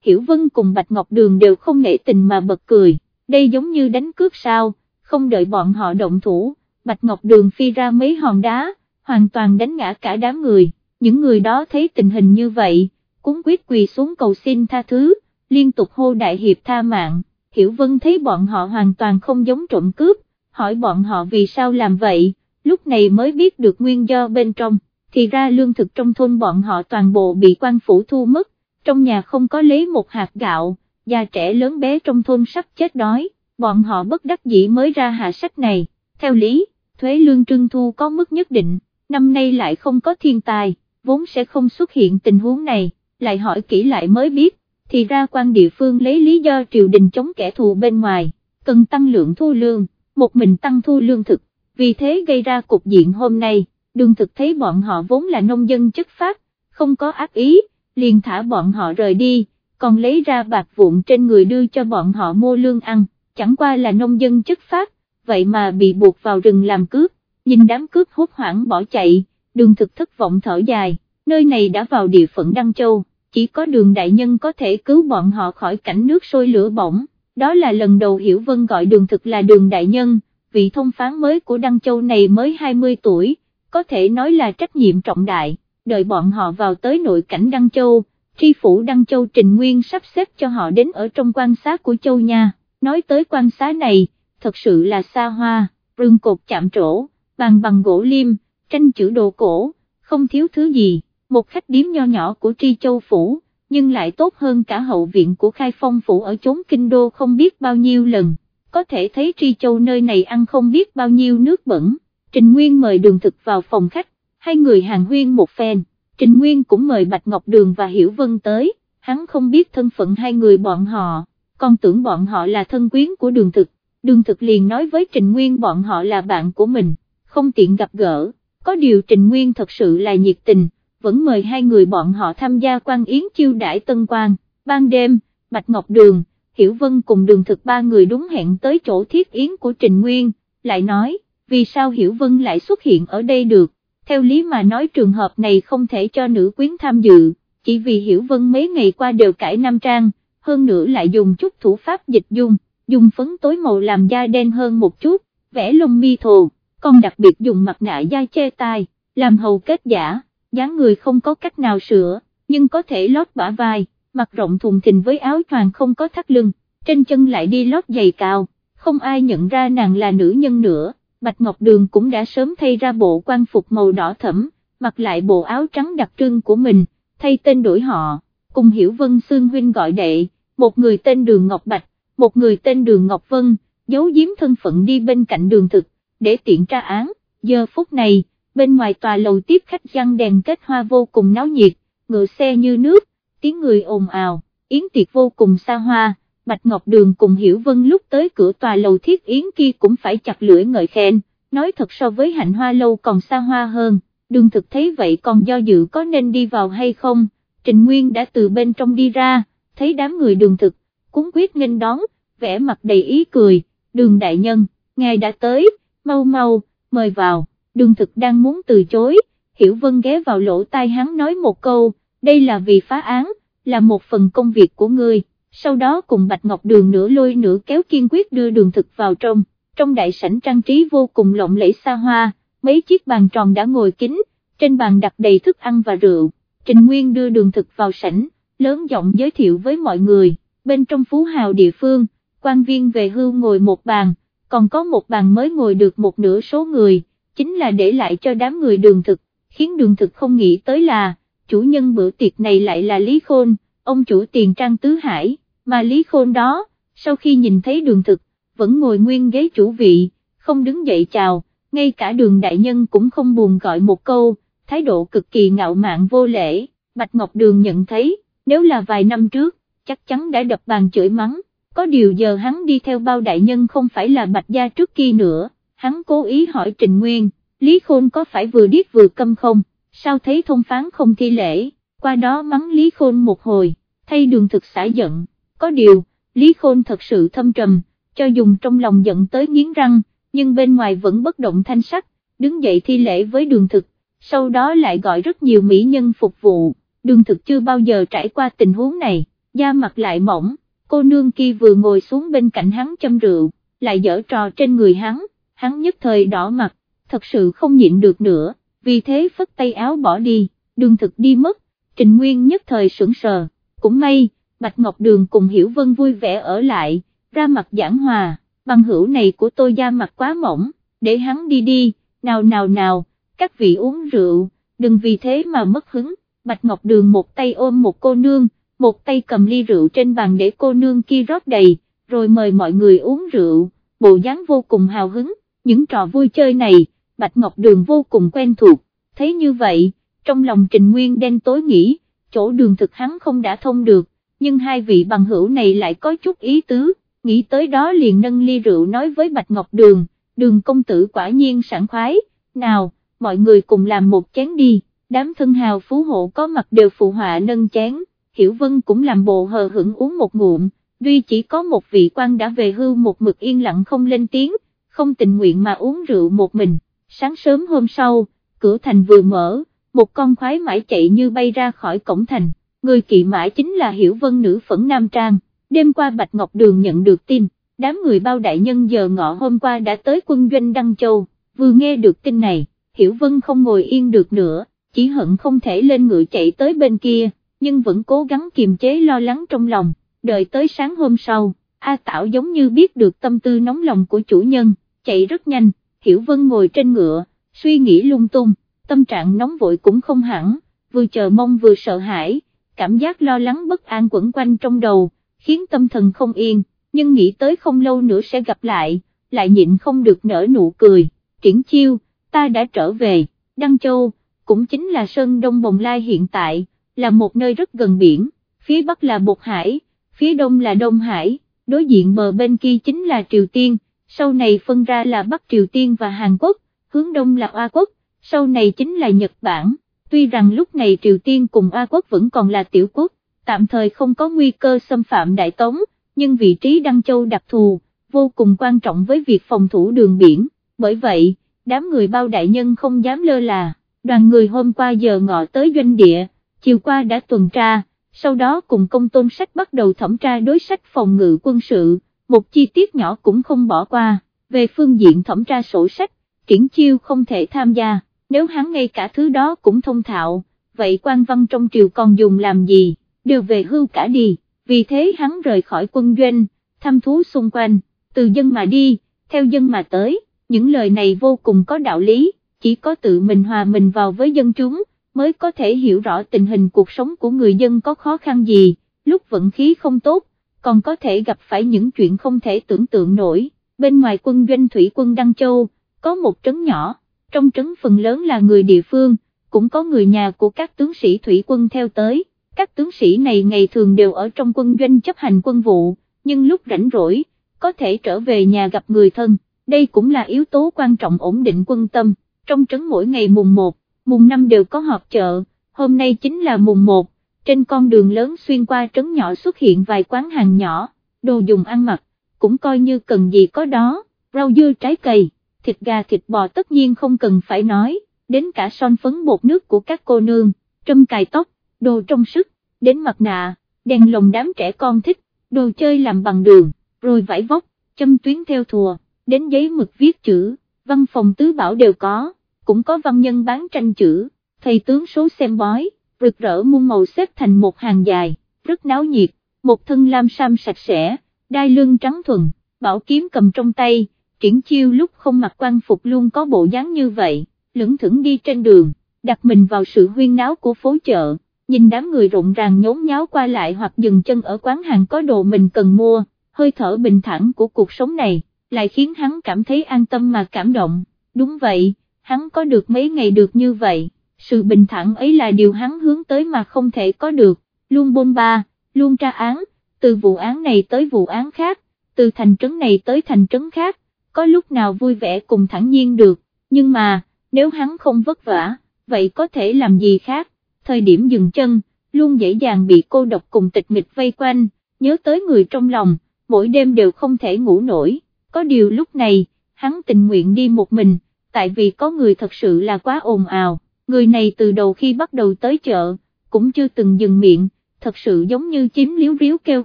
Hiểu Vân cùng Bạch Ngọc Đường đều không nể tình mà bật cười, đây giống như đánh cướp sao, không đợi bọn họ động thủ, Bạch Ngọc Đường phi ra mấy hòn đá, hoàn toàn đánh ngã cả đám người, những người đó thấy tình hình như vậy, cúng quyết quỳ xuống cầu xin tha thứ, liên tục hô đại hiệp tha mạng, Hiểu Vân thấy bọn họ hoàn toàn không giống trộm cướp, hỏi bọn họ vì sao làm vậy, lúc này mới biết được nguyên do bên trong, thì ra lương thực trong thôn bọn họ toàn bộ bị quan phủ thu mất, trong nhà không có lấy một hạt gạo, già trẻ lớn bé trong thôn sắp chết đói, bọn họ bất đắc dĩ mới ra hạ sách này, theo lý, thuế lương trưng thu có mức nhất định, năm nay lại không có thiên tài, vốn sẽ không xuất hiện tình huống này, lại hỏi kỹ lại mới biết, thì ra quan địa phương lấy lý do triều đình chống kẻ thù bên ngoài, cần tăng lượng thu lương, một mình tăng thu lương thực, vì thế gây ra cục diện hôm nay, đường thực thấy bọn họ vốn là nông dân chất phát, không có ác ý, liền thả bọn họ rời đi, còn lấy ra bạc vụn trên người đưa cho bọn họ mua lương ăn, chẳng qua là nông dân chất phát, vậy mà bị buộc vào rừng làm cướp, nhìn đám cướp hốt hoảng bỏ chạy, đường thực thất vọng thở dài, nơi này đã vào địa phận Đăng Châu, chỉ có đường đại nhân có thể cứu bọn họ khỏi cảnh nước sôi lửa bỏng, đó là lần đầu Hiểu Vân gọi đường thực là đường đại nhân, vị thông phán mới của Đăng Châu này mới 20 tuổi, có thể nói là trách nhiệm trọng đại, đợi bọn họ vào tới nội cảnh Đăng Châu, tri phủ Đăng Châu Trình Nguyên sắp xếp cho họ đến ở trong quan xá của Châu nha, nói tới quan xá này, thật sự là xa hoa, rừng cột chạm trổ, bàn bằng gỗ liêm, tranh chữ đồ cổ, không thiếu thứ gì, một khách điếm nho nhỏ của Tri Châu Phủ, nhưng lại tốt hơn cả hậu viện của Khai Phong Phủ ở chốn Kinh Đô không biết bao nhiêu lần, có thể thấy Tri Châu nơi này ăn không biết bao nhiêu nước bẩn, Trình Nguyên mời đường thực vào phòng khách, hai người hàng huyên một phen, Trình Nguyên cũng mời Bạch Ngọc Đường và Hiểu Vân tới, hắn không biết thân phận hai người bọn họ, còn tưởng bọn họ là thân quyến của đường thực, đường thực liền nói với Trình Nguyên bọn họ là bạn của mình, không tiện gặp gỡ, có điều Trình Nguyên thật sự là nhiệt tình, vẫn mời hai người bọn họ tham gia quan yến chiêu đãi tân quan, ban đêm, Bạch Ngọc Đường, Hiểu Vân cùng đường thực ba người đúng hẹn tới chỗ thiết yến của Trình Nguyên, lại nói, vì sao Hiểu Vân lại xuất hiện ở đây được, theo lý mà nói trường hợp này không thể cho nữ quyến tham dự, chỉ vì Hiểu Vân mấy ngày qua đều cải nam trang, hơn nữa lại dùng chút thủ pháp dịch dung, dùng phấn tối màu làm da đen hơn một chút, vẽ lông mi thồ, còn đặc biệt dùng mặt nạ da che tai, làm hầu kết giả, dáng người không có cách nào sửa, nhưng có thể lót bả vai, mặt rộng thùng thình với áo choàng không có thắt lưng, trên chân lại đi lót giày cao, không ai nhận ra nàng là nữ nhân nữa, Bạch Ngọc Đường cũng đã sớm thay ra bộ quan phục màu đỏ thẫm, mặc lại bộ áo trắng đặc trưng của mình, thay tên đổi họ, cùng Hiểu Vân Sương Huynh gọi đệ, một người tên Đường Ngọc Bạch, một người tên Đường Ngọc Vân, giấu giếm thân phận đi bên cạnh đường thực, để tiện tra án, giờ phút này, bên ngoài tòa lầu tiếp khách răng đèn kết hoa vô cùng náo nhiệt, ngựa xe như nước, tiếng người ồn ào, yến tiệc vô cùng xa hoa, Bạch Ngọc Đường cùng Hiểu Vân lúc tới cửa tòa lầu thiết yến kia cũng phải chặt lưỡi ngợi khen, nói thật so với hạnh hoa lâu còn xa hoa hơn, đường thực thấy vậy còn do dự có nên đi vào hay không, Trình Nguyên đã từ bên trong đi ra, thấy đám người đường thực, cũng quyết nghênh đón, vẻ mặt đầy ý cười, đường đại nhân, ngài đã tới, mau mau, mời vào, đường thực đang muốn từ chối, Hiểu Vân ghé vào lỗ tai hắn nói một câu, đây là vì phá án, là một phần công việc của ngươi, sau đó cùng Bạch Ngọc Đường nửa lôi nửa kéo kiên quyết đưa đường thực vào trong, trong đại sảnh trang trí vô cùng lộng lẫy xa hoa, mấy chiếc bàn tròn đã ngồi kín, trên bàn đặt đầy thức ăn và rượu, Trình Nguyên đưa đường thực vào sảnh, lớn giọng giới thiệu với mọi người, bên trong phú hào địa phương, quan viên về hưu ngồi một bàn, còn có một bàn mới ngồi được một nửa số người, chính là để lại cho đám người đường thực, khiến đường thực không nghĩ tới là, chủ nhân bữa tiệc này lại là Lý Khôn, ông chủ tiền trang tứ hải, mà Lý Khôn đó, sau khi nhìn thấy đường thực, vẫn ngồi nguyên ghế chủ vị, không đứng dậy chào, ngay cả đường đại nhân cũng không buồn gọi một câu, thái độ cực kỳ ngạo mạn vô lễ, Bạch Ngọc Đường nhận thấy, nếu là vài năm trước, chắc chắn đã đập bàn chửi mắng, có điều giờ hắn đi theo bao đại nhân không phải là Bạch Gia trước kia nữa, hắn cố ý hỏi Trình Nguyên, Lý Khôn có phải vừa điếc vừa câm không, sao thấy thông phán không thi lễ, qua đó mắng Lý Khôn một hồi, thay đường thực xả giận, có điều, Lý Khôn thật sự thâm trầm, cho dùng trong lòng giận tới nghiến răng, nhưng bên ngoài vẫn bất động thanh sắc, đứng dậy thi lễ với đường thực, sau đó lại gọi rất nhiều mỹ nhân phục vụ, đường thực chưa bao giờ trải qua tình huống này, da mặt lại mỏng, cô nương kia vừa ngồi xuống bên cạnh hắn châm rượu, lại dở trò trên người hắn, hắn nhất thời đỏ mặt, thật sự không nhịn được nữa, vì thế phất tay áo bỏ đi, đường thực đi mất, Trình Nguyên nhất thời sững sờ, cũng may, Bạch Ngọc Đường cùng Hiểu Vân vui vẻ ở lại, ra mặt giảng hòa, bằng hữu này của tôi da mặt quá mỏng, để hắn đi đi, nào nào nào, các vị uống rượu, đừng vì thế mà mất hứng, Bạch Ngọc Đường một tay ôm một cô nương, một tay cầm ly rượu trên bàn để cô nương kia rót đầy, rồi mời mọi người uống rượu, bộ dáng vô cùng hào hứng, những trò vui chơi này, Bạch Ngọc Đường vô cùng quen thuộc, thấy như vậy, trong lòng Trình Nguyên đen tối nghĩ, chỗ đường thực hắn không đã thông được, nhưng hai vị bằng hữu này lại có chút ý tứ, nghĩ tới đó liền nâng ly rượu nói với Bạch Ngọc Đường, đường công tử quả nhiên sảng khoái, nào, mọi người cùng làm một chén đi, đám thân hào phú hộ có mặt đều phụ họa nâng chén, Hiểu Vân cũng làm bộ hờ hững uống một ngụm, duy chỉ có một vị quan đã về hưu một mực yên lặng không lên tiếng, không tình nguyện mà uống rượu một mình, sáng sớm hôm sau, cửa thành vừa mở, một con khoái mãi chạy như bay ra khỏi cổng thành, người kỵ mã chính là Hiểu Vân nữ phẫn Nam Trang, đêm qua Bạch Ngọc Đường nhận được tin, đám người bao đại nhân giờ ngọ hôm qua đã tới quân doanh Đăng Châu, vừa nghe được tin này, Hiểu Vân không ngồi yên được nữa, chỉ hận không thể lên ngựa chạy tới bên kia, nhưng vẫn cố gắng kiềm chế lo lắng trong lòng, đợi tới sáng hôm sau, A Tảo giống như biết được tâm tư nóng lòng của chủ nhân, chạy rất nhanh, Hiểu Vân ngồi trên ngựa, suy nghĩ lung tung, tâm trạng nóng vội cũng không hẳn, vừa chờ mong vừa sợ hãi, cảm giác lo lắng bất an quẩn quanh trong đầu, khiến tâm thần không yên, nhưng nghĩ tới không lâu nữa sẽ gặp lại, lại nhịn không được nở nụ cười, triển chiêu, ta đã trở về, Đăng Châu, cũng chính là Sơn Đông Bồng Lai hiện tại, là một nơi rất gần biển, phía Bắc là Bột Hải, phía Đông là Đông Hải, đối diện bờ bên kia chính là Triều Tiên, sau này phân ra là Bắc Triều Tiên và Hàn Quốc, hướng đông là Hoa Quốc, sau này chính là Nhật Bản, tuy rằng lúc này Triều Tiên cùng a Quốc vẫn còn là tiểu quốc, tạm thời không có nguy cơ xâm phạm Đại Tống, nhưng vị trí Đăng Châu đặc thù, vô cùng quan trọng với việc phòng thủ đường biển, bởi vậy, đám người bao đại nhân không dám lơ là, đoàn người hôm qua giờ ngọ tới doanh địa, chiều qua đã tuần tra, sau đó cùng công tôn sách bắt đầu thẩm tra đối sách phòng ngự quân sự, một chi tiết nhỏ cũng không bỏ qua, về phương diện thẩm tra sổ sách, triển chiêu không thể tham gia, nếu hắn ngay cả thứ đó cũng thông thạo, vậy quan văn trong triều còn dùng làm gì, đều về hưu cả đi, vì thế hắn rời khỏi quân doanh, thăm thú xung quanh, từ dân mà đi, theo dân mà tới, những lời này vô cùng có đạo lý, chỉ có tự mình hòa mình vào với dân chúng, mới có thể hiểu rõ tình hình cuộc sống của người dân có khó khăn gì, lúc vận khí không tốt, còn có thể gặp phải những chuyện không thể tưởng tượng nổi. Bên ngoài quân doanh thủy quân Đăng Châu, có một trấn nhỏ, trong trấn phần lớn là người địa phương, cũng có người nhà của các tướng sĩ thủy quân theo tới, các tướng sĩ này ngày thường đều ở trong quân doanh chấp hành quân vụ, nhưng lúc rảnh rỗi, có thể trở về nhà gặp người thân, đây cũng là yếu tố quan trọng ổn định quân tâm, trong trấn mỗi ngày mùng 1, mùng 5 đều có họp chợ, hôm nay chính là mùng 1, trên con đường lớn xuyên qua trấn nhỏ xuất hiện vài quán hàng nhỏ, đồ dùng ăn mặc, cũng coi như cần gì có đó, rau dưa trái cây, thịt gà thịt bò tất nhiên không cần phải nói, đến cả son phấn bột nước của các cô nương, trâm cài tóc, đồ trong sức, đến mặt nạ, đèn lồng đám trẻ con thích, đồ chơi làm bằng đường, rồi vải vóc, châm tuyến theo thùa, đến giấy mực viết chữ, văn phòng tứ bảo đều có, cũng có văn nhân bán tranh chữ, thầy tướng số xem bói, rực rỡ muôn màu xếp thành một hàng dài, rất náo nhiệt, một thân lam sam sạch sẽ, đai lưng trắng thuần, bảo kiếm cầm trong tay, triển chiêu lúc không mặc quan phục luôn có bộ dáng như vậy, lững thững đi trên đường, đặt mình vào sự huyên náo của phố chợ, nhìn đám người rộn ràng nhốn nháo qua lại hoặc dừng chân ở quán hàng có đồ mình cần mua, hơi thở bình thản của cuộc sống này, lại khiến hắn cảm thấy an tâm mà cảm động, đúng vậy, hắn có được mấy ngày được như vậy, sự bình thản ấy là điều hắn hướng tới mà không thể có được, luôn bôn ba, luôn tra án, từ vụ án này tới vụ án khác, từ thành trấn này tới thành trấn khác, có lúc nào vui vẻ cùng thẳng nhiên được, nhưng mà, nếu hắn không vất vả, vậy có thể làm gì khác, thời điểm dừng chân, luôn dễ dàng bị cô độc cùng tịch mịch vây quanh, nhớ tới người trong lòng, mỗi đêm đều không thể ngủ nổi, có điều lúc này, hắn tình nguyện đi một mình, tại vì có người thật sự là quá ồn ào, người này từ đầu khi bắt đầu tới chợ, cũng chưa từng dừng miệng, thật sự giống như chiếm liếu riếu kêu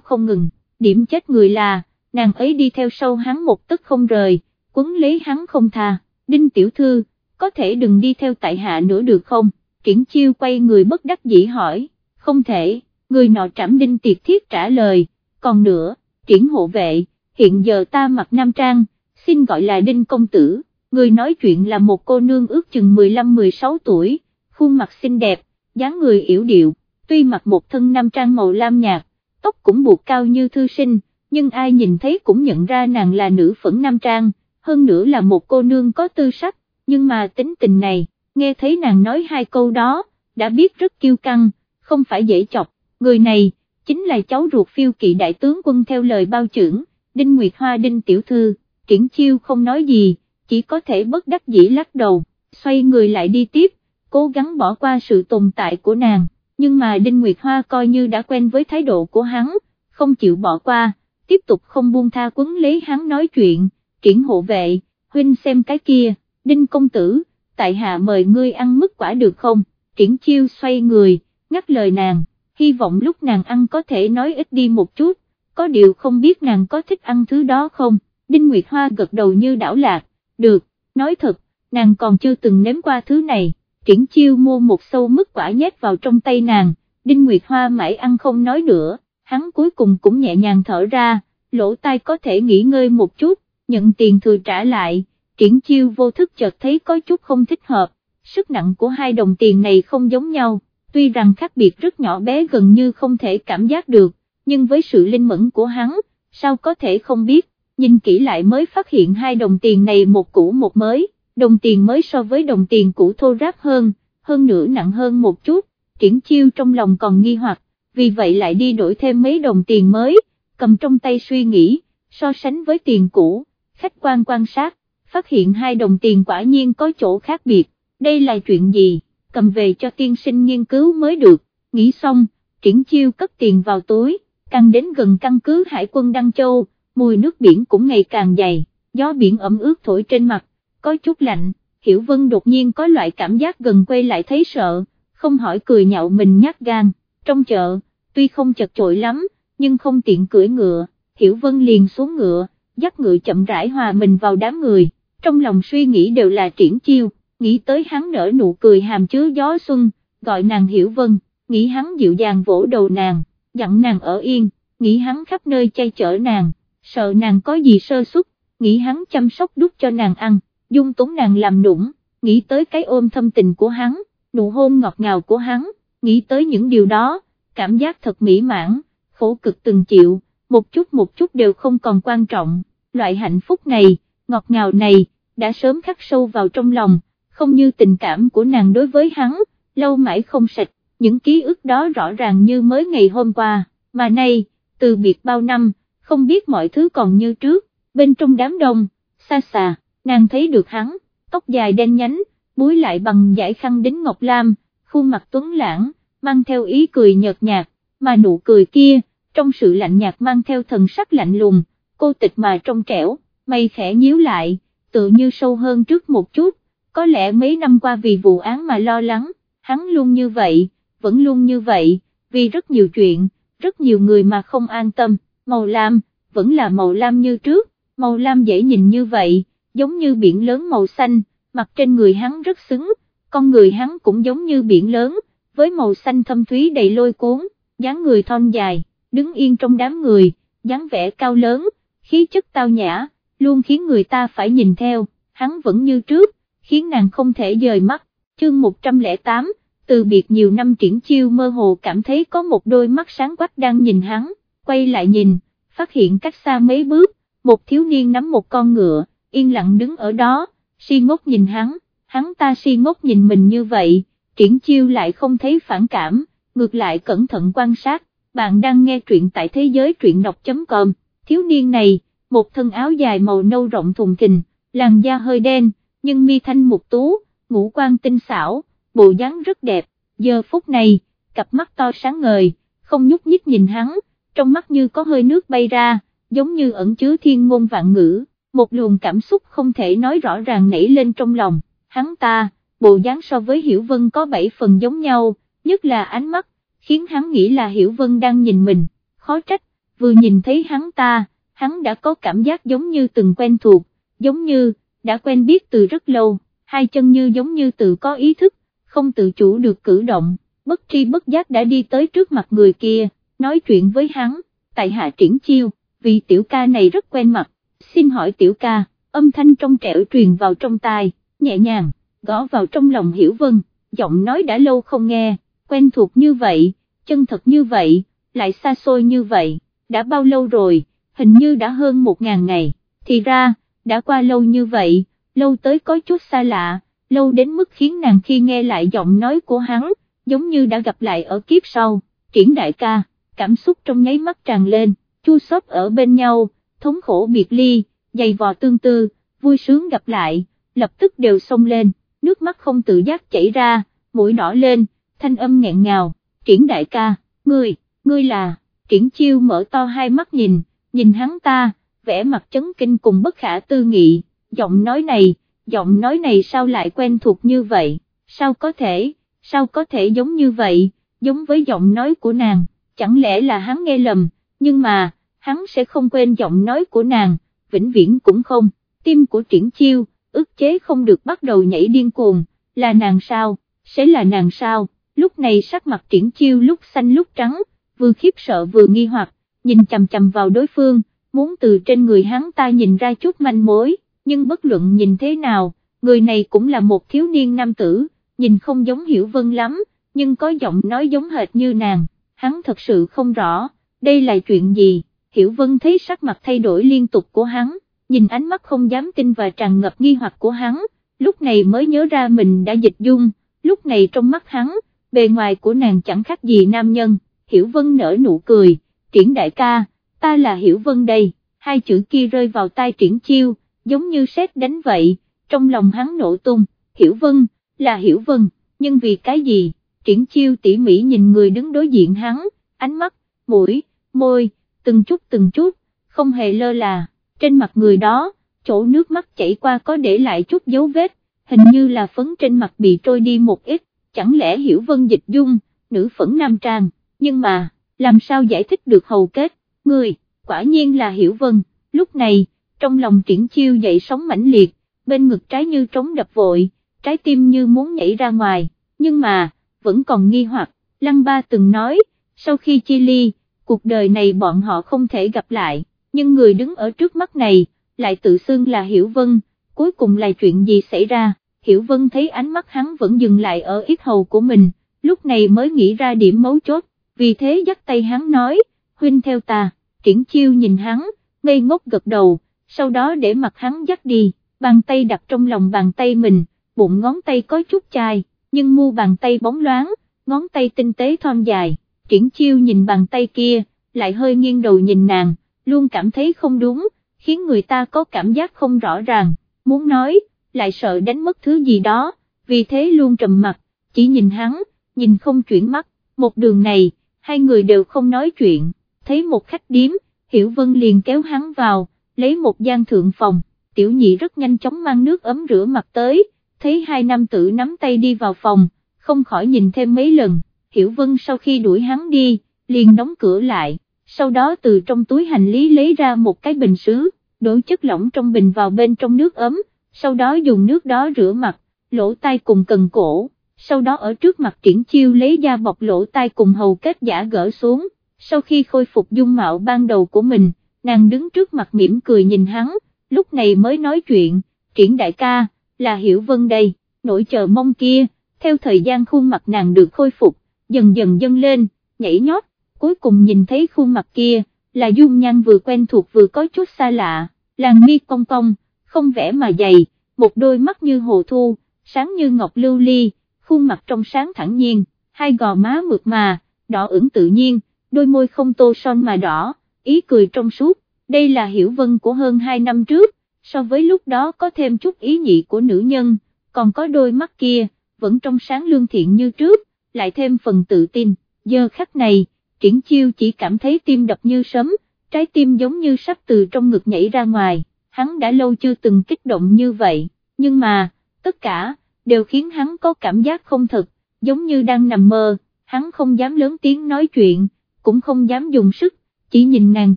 không ngừng, điểm chết người là, nàng ấy đi theo sau hắn một tức không rời, quấn lấy hắn không tha, đinh tiểu thư, có thể đừng đi theo tại hạ nữa được không, triển chiêu quay người bất đắc dĩ hỏi, không thể, người nọ trảm đinh tiệt thiết trả lời, còn nữa, triển hộ vệ, hiện giờ ta mặc nam trang, xin gọi là đinh công tử, người nói chuyện là một cô nương ước chừng 15-16 tuổi, khuôn mặt xinh đẹp, dáng người yểu điệu, tuy mặc một thân nam trang màu lam nhạt, tóc cũng buộc cao như thư sinh, nhưng ai nhìn thấy cũng nhận ra nàng là nữ phẫn nam trang, hơn nữa là một cô nương có tư sắc, nhưng mà tính tình này, nghe thấy nàng nói hai câu đó, đã biết rất kiêu căng, không phải dễ chọc, người này, chính là cháu ruột phiêu kỵ đại tướng quân theo lời bao trưởng, Đinh Nguyệt Hoa Đinh Tiểu Thư, triển chiêu không nói gì, chỉ có thể bất đắc dĩ lắc đầu, xoay người lại đi tiếp, cố gắng bỏ qua sự tồn tại của nàng, nhưng mà Đinh Nguyệt Hoa coi như đã quen với thái độ của hắn, không chịu bỏ qua, tiếp tục không buông tha quấn lấy hắn nói chuyện, triển hộ vệ, huynh xem cái kia, Đinh Công Tử, tại hạ mời ngươi ăn mứt quả được không, triển chiêu xoay người, ngắt lời nàng, hy vọng lúc nàng ăn có thể nói ít đi một chút, có điều không biết nàng có thích ăn thứ đó không, Đinh Nguyệt Hoa gật đầu như đảo lạc, được, nói thật, nàng còn chưa từng nếm qua thứ này, triển chiêu mua một sâu mứt quả nhét vào trong tay nàng, Đinh Nguyệt Hoa mãi ăn không nói nữa, hắn cuối cùng cũng nhẹ nhàng thở ra, lỗ tai có thể nghỉ ngơi một chút, nhận tiền thừa trả lại, triển chiêu vô thức chợt thấy có chút không thích hợp, sức nặng của hai đồng tiền này không giống nhau, tuy rằng khác biệt rất nhỏ bé gần như không thể cảm giác được, nhưng với sự linh mẫn của hắn, sao có thể không biết, nhìn kỹ lại mới phát hiện hai đồng tiền này một cũ một mới, đồng tiền mới so với đồng tiền cũ thô ráp hơn, hơn nữa nặng hơn một chút, triển chiêu trong lòng còn nghi hoặc, vì vậy lại đi đổi thêm mấy đồng tiền mới, cầm trong tay suy nghĩ, so sánh với tiền cũ khách quan quan sát, phát hiện hai đồng tiền quả nhiên có chỗ khác biệt, đây là chuyện gì, cầm về cho tiên sinh nghiên cứu mới được, nghĩ xong, triển chiêu cất tiền vào túi, càng đến gần căn cứ hải quân Đăng Châu, mùi nước biển cũng ngày càng dày, gió biển ẩm ướt thổi trên mặt, có chút lạnh, Hiểu Vân đột nhiên có loại cảm giác gần quay lại thấy sợ, không hỏi cười nhạo mình nhát gan, trong chợ, tuy không chật chội lắm, nhưng không tiện cưỡi ngựa, Hiểu Vân liền xuống ngựa, dắt ngựa chậm rãi hòa mình vào đám người, trong lòng suy nghĩ đều là triển chiêu, nghĩ tới hắn nở nụ cười hàm chứa gió xuân, gọi nàng Hiểu Vân, nghĩ hắn dịu dàng vỗ đầu nàng, dặn nàng ở yên, nghĩ hắn khắp nơi chay chở nàng, sợ nàng có gì sơ suất, nghĩ hắn chăm sóc đút cho nàng ăn, dung túng nàng làm nũng, nghĩ tới cái ôm thâm tình của hắn, nụ hôn ngọt ngào của hắn, nghĩ tới những điều đó, cảm giác thật mỹ mãn, khổ cực từng chịu, một chút một chút đều không còn quan trọng, loại hạnh phúc này, ngọt ngào này, đã sớm khắc sâu vào trong lòng, không như tình cảm của nàng đối với hắn, lâu mãi không sạch, những ký ức đó rõ ràng như mới ngày hôm qua, mà nay, từ biệt bao năm, không biết mọi thứ còn như trước, bên trong đám đông, xa xà, nàng thấy được hắn, tóc dài đen nhánh, búi lại bằng giải khăn đính ngọc lam, khuôn mặt tuấn lãng, mang theo ý cười nhợt nhạt, mà nụ cười kia, trong sự lạnh nhạt mang theo thần sắc lạnh lùng, cô tịch mà trong trẻo, mây khẽ nhíu lại, tự như sâu hơn trước một chút, có lẽ mấy năm qua vì vụ án mà lo lắng, hắn luôn như vậy, vẫn luôn như vậy, vì rất nhiều chuyện, rất nhiều người mà không an tâm, màu lam, vẫn là màu lam như trước, màu lam dễ nhìn như vậy, giống như biển lớn màu xanh, mặt trên người hắn rất xứng, con người hắn cũng giống như biển lớn, với màu xanh thâm thúy đầy lôi cuốn, dáng người thon dài, đứng yên trong đám người, dáng vẻ cao lớn, khí chất tao nhã, luôn khiến người ta phải nhìn theo, hắn vẫn như trước, khiến nàng không thể rời mắt, chương 108, từ biệt nhiều năm triển chiêu mơ hồ cảm thấy có một đôi mắt sáng quắc đang nhìn hắn, quay lại nhìn, phát hiện cách xa mấy bước, một thiếu niên nắm một con ngựa, yên lặng đứng ở đó, si ngốc nhìn hắn, hắn ta si ngốc nhìn mình như vậy, triển chiêu lại không thấy phản cảm, ngược lại cẩn thận quan sát, bạn đang nghe truyện tại thế giới truyện đọc.com, thiếu niên này, một thân áo dài màu nâu rộng thùng thình làn da hơi đen, nhưng mi thanh mục tú, ngũ quan tinh xảo, bộ dáng rất đẹp, giờ phút này, cặp mắt to sáng ngời, không nhúc nhích nhìn hắn, trong mắt như có hơi nước bay ra, giống như ẩn chứa thiên ngôn vạn ngữ, một luồng cảm xúc không thể nói rõ ràng nảy lên trong lòng, hắn ta, bộ dáng so với Hiểu Vân có bảy phần giống nhau, nhất là ánh mắt, khiến hắn nghĩ là Hiểu Vân đang nhìn mình, khó trách, vừa nhìn thấy hắn ta, hắn đã có cảm giác giống như từng quen thuộc, giống như, đã quen biết từ rất lâu, hai chân như giống như tự có ý thức, không tự chủ được cử động, bất tri bất giác đã đi tới trước mặt người kia, nói chuyện với hắn, tại hạ triển chiêu, vì tiểu ca này rất quen mặt, xin hỏi tiểu ca, âm thanh trong trẻo truyền vào trong tai, nhẹ nhàng, gõ vào trong lòng hiểu vân, giọng nói đã lâu không nghe, quen thuộc như vậy, chân thật như vậy, lại xa xôi như vậy, đã bao lâu rồi, hình như đã hơn một ngàn ngày, thì ra, đã qua lâu như vậy, lâu tới có chút xa lạ, lâu đến mức khiến nàng khi nghe lại giọng nói của hắn, giống như đã gặp lại ở kiếp sau, triển đại ca, cảm xúc trong nháy mắt tràn lên, chua xót ở bên nhau, thống khổ biệt ly, dày vò tương tư, vui sướng gặp lại, lập tức đều xông lên, nước mắt không tự giác chảy ra, mũi đỏ lên, thanh âm nghẹn ngào, triển đại ca, ngươi, ngươi là, triển chiêu mở to hai mắt nhìn, nhìn hắn ta, vẻ mặt chấn kinh cùng bất khả tư nghị, giọng nói này, giọng nói này sao lại quen thuộc như vậy, sao có thể, sao có thể giống như vậy, giống với giọng nói của nàng, chẳng lẽ là hắn nghe lầm, nhưng mà, hắn sẽ không quên giọng nói của nàng, vĩnh viễn cũng không, tim của triển chiêu, ức chế không được bắt đầu nhảy điên cuồng, là nàng sao, sẽ là nàng sao, lúc này sắc mặt triển chiêu lúc xanh lúc trắng, vừa khiếp sợ vừa nghi hoặc, nhìn chầm chầm vào đối phương, muốn từ trên người hắn ta nhìn ra chút manh mối, nhưng bất luận nhìn thế nào, người này cũng là một thiếu niên nam tử, nhìn không giống Hiểu Vân lắm, nhưng có giọng nói giống hệt như nàng, hắn thật sự không rõ, đây là chuyện gì, Hiểu Vân thấy sắc mặt thay đổi liên tục của hắn, nhìn ánh mắt không dám tin và tràn ngập nghi hoặc của hắn, lúc này mới nhớ ra mình đã dịch dung, lúc này trong mắt hắn, bề ngoài của nàng chẳng khác gì nam nhân, Hiểu Vân nở nụ cười, triển đại ca, ta là Hiểu Vân đây, hai chữ kia rơi vào tai triển chiêu, giống như sét đánh vậy, trong lòng hắn nổ tung, Hiểu Vân, là Hiểu Vân, nhưng vì cái gì, triển chiêu tỉ mỉ nhìn người đứng đối diện hắn, ánh mắt, mũi, môi, từng chút từng chút, không hề lơ là, trên mặt người đó, chỗ nước mắt chảy qua có để lại chút dấu vết, hình như là phấn trên mặt bị trôi đi một ít, chẳng lẽ Hiểu Vân dịch dung, nữ phẫn nam trang, nhưng mà, làm sao giải thích được hầu kết, người, quả nhiên là Hiểu Vân, lúc này, trong lòng triển chiêu dậy sóng mãnh liệt, bên ngực trái như trống đập vội, trái tim như muốn nhảy ra ngoài, nhưng mà, vẫn còn nghi hoặc, Lăng Ba từng nói, sau khi chia ly, cuộc đời này bọn họ không thể gặp lại, nhưng người đứng ở trước mắt này, lại tự xưng là Hiểu Vân, cuối cùng là chuyện gì xảy ra, Hiểu Vân thấy ánh mắt hắn vẫn dừng lại ở ít hầu của mình, lúc này mới nghĩ ra điểm mấu chốt, vì thế dắt tay hắn nói, huynh theo ta, triển chiêu nhìn hắn, ngây ngốc gật đầu, sau đó để mặt hắn dắt đi, bàn tay đặt trong lòng bàn tay mình, bụng ngón tay có chút chai, nhưng mu bàn tay bóng loáng, ngón tay tinh tế thon dài, triển chiêu nhìn bàn tay kia, lại hơi nghiêng đầu nhìn nàng, luôn cảm thấy không đúng, khiến người ta có cảm giác không rõ ràng, muốn nói, lại sợ đánh mất thứ gì đó, vì thế luôn trầm mặt, chỉ nhìn hắn, nhìn không chuyển mắt, một đường này, hai người đều không nói chuyện, thấy một khách điếm, Hiểu Vân liền kéo hắn vào, lấy một gian thượng phòng, tiểu nhị rất nhanh chóng mang nước ấm rửa mặt tới, thấy hai nam tử nắm tay đi vào phòng, không khỏi nhìn thêm mấy lần, Hiểu Vân sau khi đuổi hắn đi, liền đóng cửa lại, sau đó từ trong túi hành lý lấy ra một cái bình sứ, đổ chất lỏng trong bình vào bên trong nước ấm, sau đó dùng nước đó rửa mặt, lỗ tai cùng cần cổ, sau đó ở trước mặt triển chiêu lấy da bọc lỗ tai cùng hầu kết giả gỡ xuống, sau khi khôi phục dung mạo ban đầu của mình, nàng đứng trước mặt mỉm cười nhìn hắn, lúc này mới nói chuyện, triển đại ca, là hiểu vân đây, nỗi chờ mong kia, theo thời gian khuôn mặt nàng được khôi phục, dần dần dâng lên, nhảy nhót, cuối cùng nhìn thấy khuôn mặt kia, là dung nhan vừa quen thuộc vừa có chút xa lạ, làng mi cong cong, không vẽ mà dày, một đôi mắt như hồ thu, sáng như ngọc lưu ly, khuôn mặt trong sáng thẳng nhiên, hai gò má mượt mà, đỏ ửng tự nhiên, đôi môi không tô son mà đỏ, ý cười trong suốt, đây là hiểu vân của hơn hai năm trước, so với lúc đó có thêm chút ý nhị của nữ nhân, còn có đôi mắt kia, vẫn trong sáng lương thiện như trước, lại thêm phần tự tin, giờ khắc này, triển chiêu chỉ cảm thấy tim đập như sấm, trái tim giống như sắp từ trong ngực nhảy ra ngoài, hắn đã lâu chưa từng kích động như vậy, nhưng mà, tất cả, đều khiến hắn có cảm giác không thật, giống như đang nằm mơ, hắn không dám lớn tiếng nói chuyện, cũng không dám dùng sức, chỉ nhìn nàng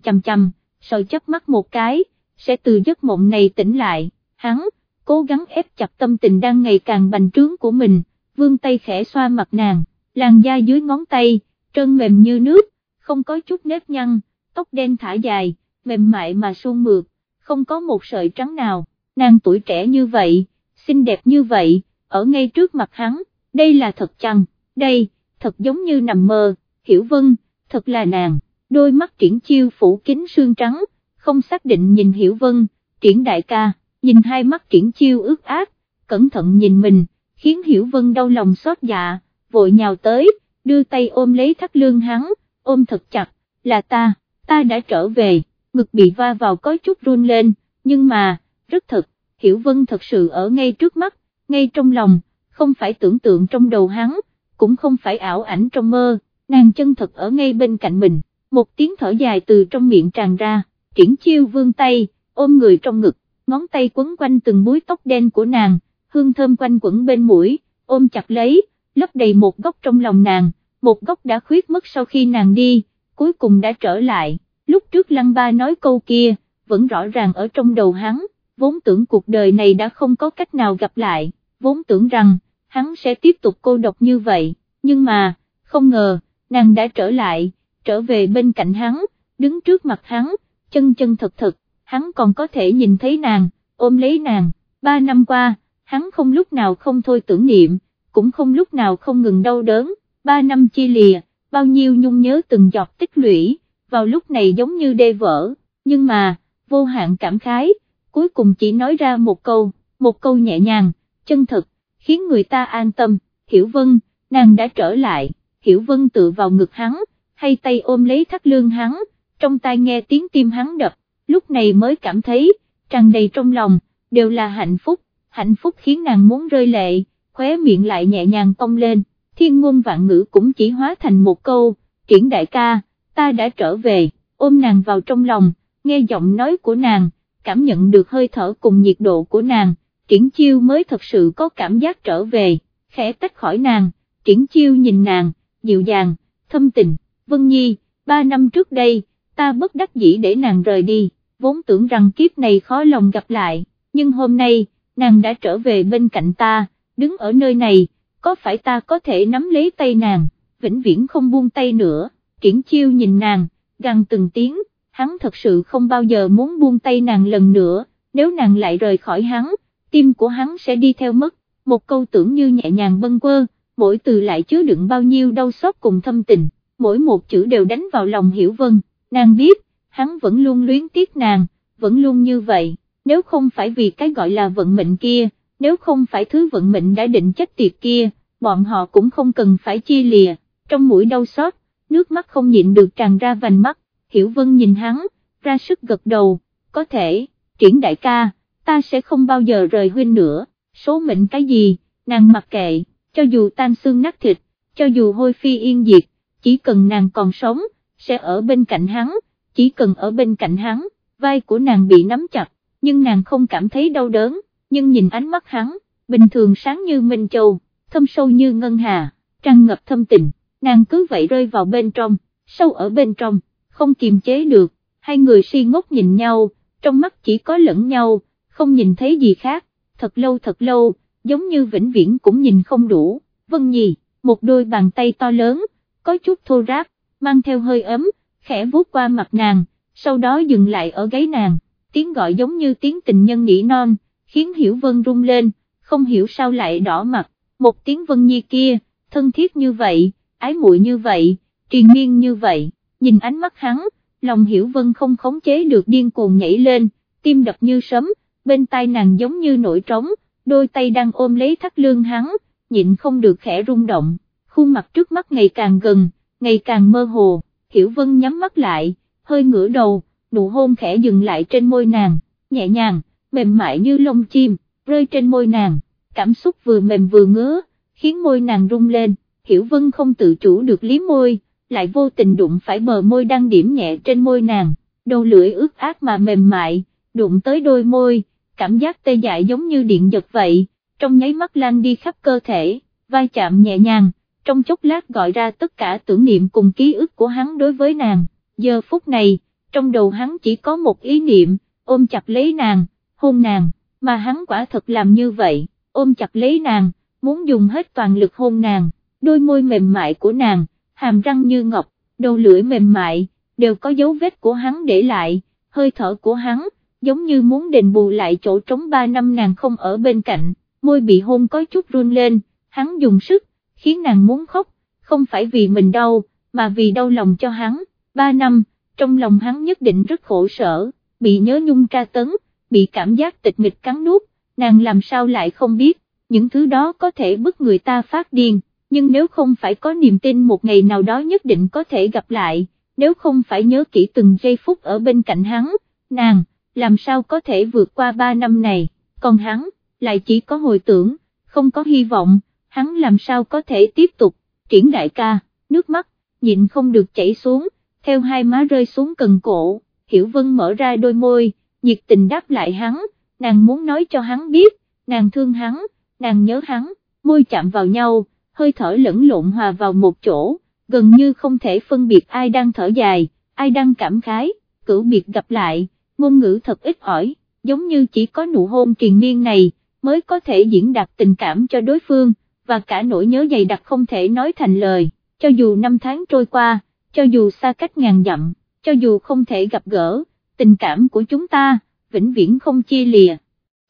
chằm chằm, sợ chớp mắt một cái, sẽ từ giấc mộng này tỉnh lại, hắn, cố gắng ép chặt tâm tình đang ngày càng bành trướng của mình, vương tay khẽ xoa mặt nàng, làn da dưới ngón tay, trơn mềm như nước, không có chút nếp nhăn, tóc đen thả dài, mềm mại mà suôn mượt, không có một sợi trắng nào, nàng tuổi trẻ như vậy, xinh đẹp như vậy, ở ngay trước mặt hắn, đây là thật chăng, đây, thật giống như nằm mơ, hiểu vân, thật là nàng, đôi mắt triển chiêu phủ kính xương trắng, không xác định nhìn hiểu vân, triển đại ca, nhìn hai mắt triển chiêu ướt át, cẩn thận nhìn mình, khiến hiểu vân đau lòng xót dạ, vội nhào tới, đưa tay ôm lấy thắt lương hắn, ôm thật chặt, là ta, ta đã trở về, ngực bị va vào có chút run lên, nhưng mà, rất thật, hiểu vân thật sự ở ngay trước mắt, ngay trong lòng, không phải tưởng tượng trong đầu hắn, cũng không phải ảo ảnh trong mơ, nàng chân thật ở ngay bên cạnh mình, một tiếng thở dài từ trong miệng tràn ra, triển chiêu vương tay, ôm người trong ngực, ngón tay quấn quanh từng búi tóc đen của nàng, hương thơm quanh quẩn bên mũi, ôm chặt lấy, lấp đầy một góc trong lòng nàng, một góc đã khuyết mất sau khi nàng đi, cuối cùng đã trở lại, lúc trước lăng ba nói câu kia, vẫn rõ ràng ở trong đầu hắn, vốn tưởng cuộc đời này đã không có cách nào gặp lại, vốn tưởng rằng, hắn sẽ tiếp tục cô độc như vậy, nhưng mà, không ngờ, nàng đã trở lại, trở về bên cạnh hắn, đứng trước mặt hắn, chân chân thật thật, hắn còn có thể nhìn thấy nàng, ôm lấy nàng, ba năm qua, hắn không lúc nào không thôi tưởng niệm, cũng không lúc nào không ngừng đau đớn, ba năm chia lìa, bao nhiêu nhung nhớ từng giọt tích lũy, vào lúc này giống như đê vỡ, nhưng mà, vô hạn cảm khái, cuối cùng chỉ nói ra một câu, một câu nhẹ nhàng, chân thực, khiến người ta an tâm, Hiểu Vân, nàng đã trở lại, Hiểu Vân tự vào ngực hắn, hay tay ôm lấy thắt lương hắn, trong tai nghe tiếng tim hắn đập, lúc này mới cảm thấy, tràn đầy trong lòng, đều là hạnh phúc, hạnh phúc khiến nàng muốn rơi lệ, khóe miệng lại nhẹ nhàng cong lên, thiên ngôn vạn ngữ cũng chỉ hóa thành một câu, triển đại ca, ta đã trở về, ôm nàng vào trong lòng, nghe giọng nói của nàng, cảm nhận được hơi thở cùng nhiệt độ của nàng, triển chiêu mới thật sự có cảm giác trở về, khẽ tách khỏi nàng, triển chiêu nhìn nàng, dịu dàng, thâm tình, Vân Nhi, ba năm trước đây, ta bất đắc dĩ để nàng rời đi, vốn tưởng rằng kiếp này khó lòng gặp lại, nhưng hôm nay, nàng đã trở về bên cạnh ta, đứng ở nơi này, có phải ta có thể nắm lấy tay nàng, vĩnh viễn không buông tay nữa, triển chiêu nhìn nàng, gằn từng tiếng, hắn thật sự không bao giờ muốn buông tay nàng lần nữa, nếu nàng lại rời khỏi hắn, tim của hắn sẽ đi theo mất, một câu tưởng như nhẹ nhàng bâng quơ, mỗi từ lại chứa đựng bao nhiêu đau xót cùng thâm tình, mỗi một chữ đều đánh vào lòng hiểu vân, nàng biết, hắn vẫn luôn luyến tiếc nàng, vẫn luôn như vậy, nếu không phải vì cái gọi là vận mệnh kia, nếu không phải thứ vận mệnh đã định chết tiệt kia, bọn họ cũng không cần phải chia lìa, trong mũi đau xót, nước mắt không nhịn được tràn ra vành mắt, Hiểu Vân nhìn hắn, ra sức gật đầu, có thể, triển đại ca, ta sẽ không bao giờ rời huynh nữa, số mệnh cái gì, nàng mặc kệ, cho dù tan xương nát thịt, cho dù hôi phi yên diệt, chỉ cần nàng còn sống, sẽ ở bên cạnh hắn, chỉ cần ở bên cạnh hắn, vai của nàng bị nắm chặt, nhưng nàng không cảm thấy đau đớn, nhưng nhìn ánh mắt hắn, bình thường sáng như Minh Châu, thâm sâu như ngân hà, trăng ngập thâm tình, nàng cứ vậy rơi vào bên trong, sâu ở bên trong, không kiềm chế được, hai người si ngốc nhìn nhau, trong mắt chỉ có lẫn nhau, không nhìn thấy gì khác, thật lâu thật lâu, giống như vĩnh viễn cũng nhìn không đủ, Vân nhì một đôi bàn tay to lớn, có chút thô ráp, mang theo hơi ấm, khẽ vuốt qua mặt nàng, sau đó dừng lại ở gáy nàng, tiếng gọi giống như tiếng tình nhân nỉ non, khiến Hiểu Vân rung lên, không hiểu sao lại đỏ mặt, một tiếng Vân Nhi kia, thân thiết như vậy, ái muội như vậy, triền miên như vậy, nhìn ánh mắt hắn, lòng Hiểu Vân không khống chế được điên cuồng nhảy lên, tim đập như sấm, bên tai nàng giống như nổi trống, đôi tay đang ôm lấy thắt lưng hắn, nhịn không được khẽ rung động, khuôn mặt trước mắt ngày càng gần, ngày càng mơ hồ, Hiểu Vân nhắm mắt lại, hơi ngửa đầu, nụ hôn khẽ dừng lại trên môi nàng, nhẹ nhàng, mềm mại như lông chim, rơi trên môi nàng, cảm xúc vừa mềm vừa ngứa, khiến môi nàng rung lên, Hiểu Vân không tự chủ được lý môi, lại vô tình đụng phải bờ môi đang điểm nhẹ trên môi nàng, đầu lưỡi ướt át mà mềm mại, đụng tới đôi môi, cảm giác tê dại giống như điện giật vậy, trong nháy mắt lan đi khắp cơ thể, vai chạm nhẹ nhàng, trong chốc lát gọi ra tất cả tưởng niệm cùng ký ức của hắn đối với nàng, giờ phút này, trong đầu hắn chỉ có một ý niệm, ôm chặt lấy nàng, hôn nàng, mà hắn quả thật làm như vậy, ôm chặt lấy nàng, muốn dùng hết toàn lực hôn nàng, đôi môi mềm mại của nàng, hàm răng như ngọc, đầu lưỡi mềm mại, đều có dấu vết của hắn để lại, hơi thở của hắn, giống như muốn đền bù lại chỗ trống ba năm nàng không ở bên cạnh, môi bị hôn có chút run lên, hắn dùng sức, khiến nàng muốn khóc, không phải vì mình đau, mà vì đau lòng cho hắn, ba năm, trong lòng hắn nhất định rất khổ sở, bị nhớ nhung tra tấn, bị cảm giác tịch mịch cắn nuốt, nàng làm sao lại không biết, những thứ đó có thể bức người ta phát điên, nhưng nếu không phải có niềm tin một ngày nào đó nhất định có thể gặp lại, nếu không phải nhớ kỹ từng giây phút ở bên cạnh hắn, nàng, làm sao có thể vượt qua ba năm này, còn hắn, lại chỉ có hồi tưởng, không có hy vọng, hắn làm sao có thể tiếp tục, triển đại ca, nước mắt, nhịn không được chảy xuống, theo hai má rơi xuống cần cổ, Hiểu Vân mở ra đôi môi, nhiệt tình đáp lại hắn, nàng muốn nói cho hắn biết, nàng thương hắn, nàng nhớ hắn, môi chạm vào nhau, hơi thở lẫn lộn hòa vào một chỗ, gần như không thể phân biệt ai đang thở dài, ai đang cảm khái, cửu biệt gặp lại, ngôn ngữ thật ít ỏi, giống như chỉ có nụ hôn triền miên này, mới có thể diễn đạt tình cảm cho đối phương, và cả nỗi nhớ dày đặc không thể nói thành lời, cho dù năm tháng trôi qua, cho dù xa cách ngàn dặm, cho dù không thể gặp gỡ, tình cảm của chúng ta, vĩnh viễn không chia lìa.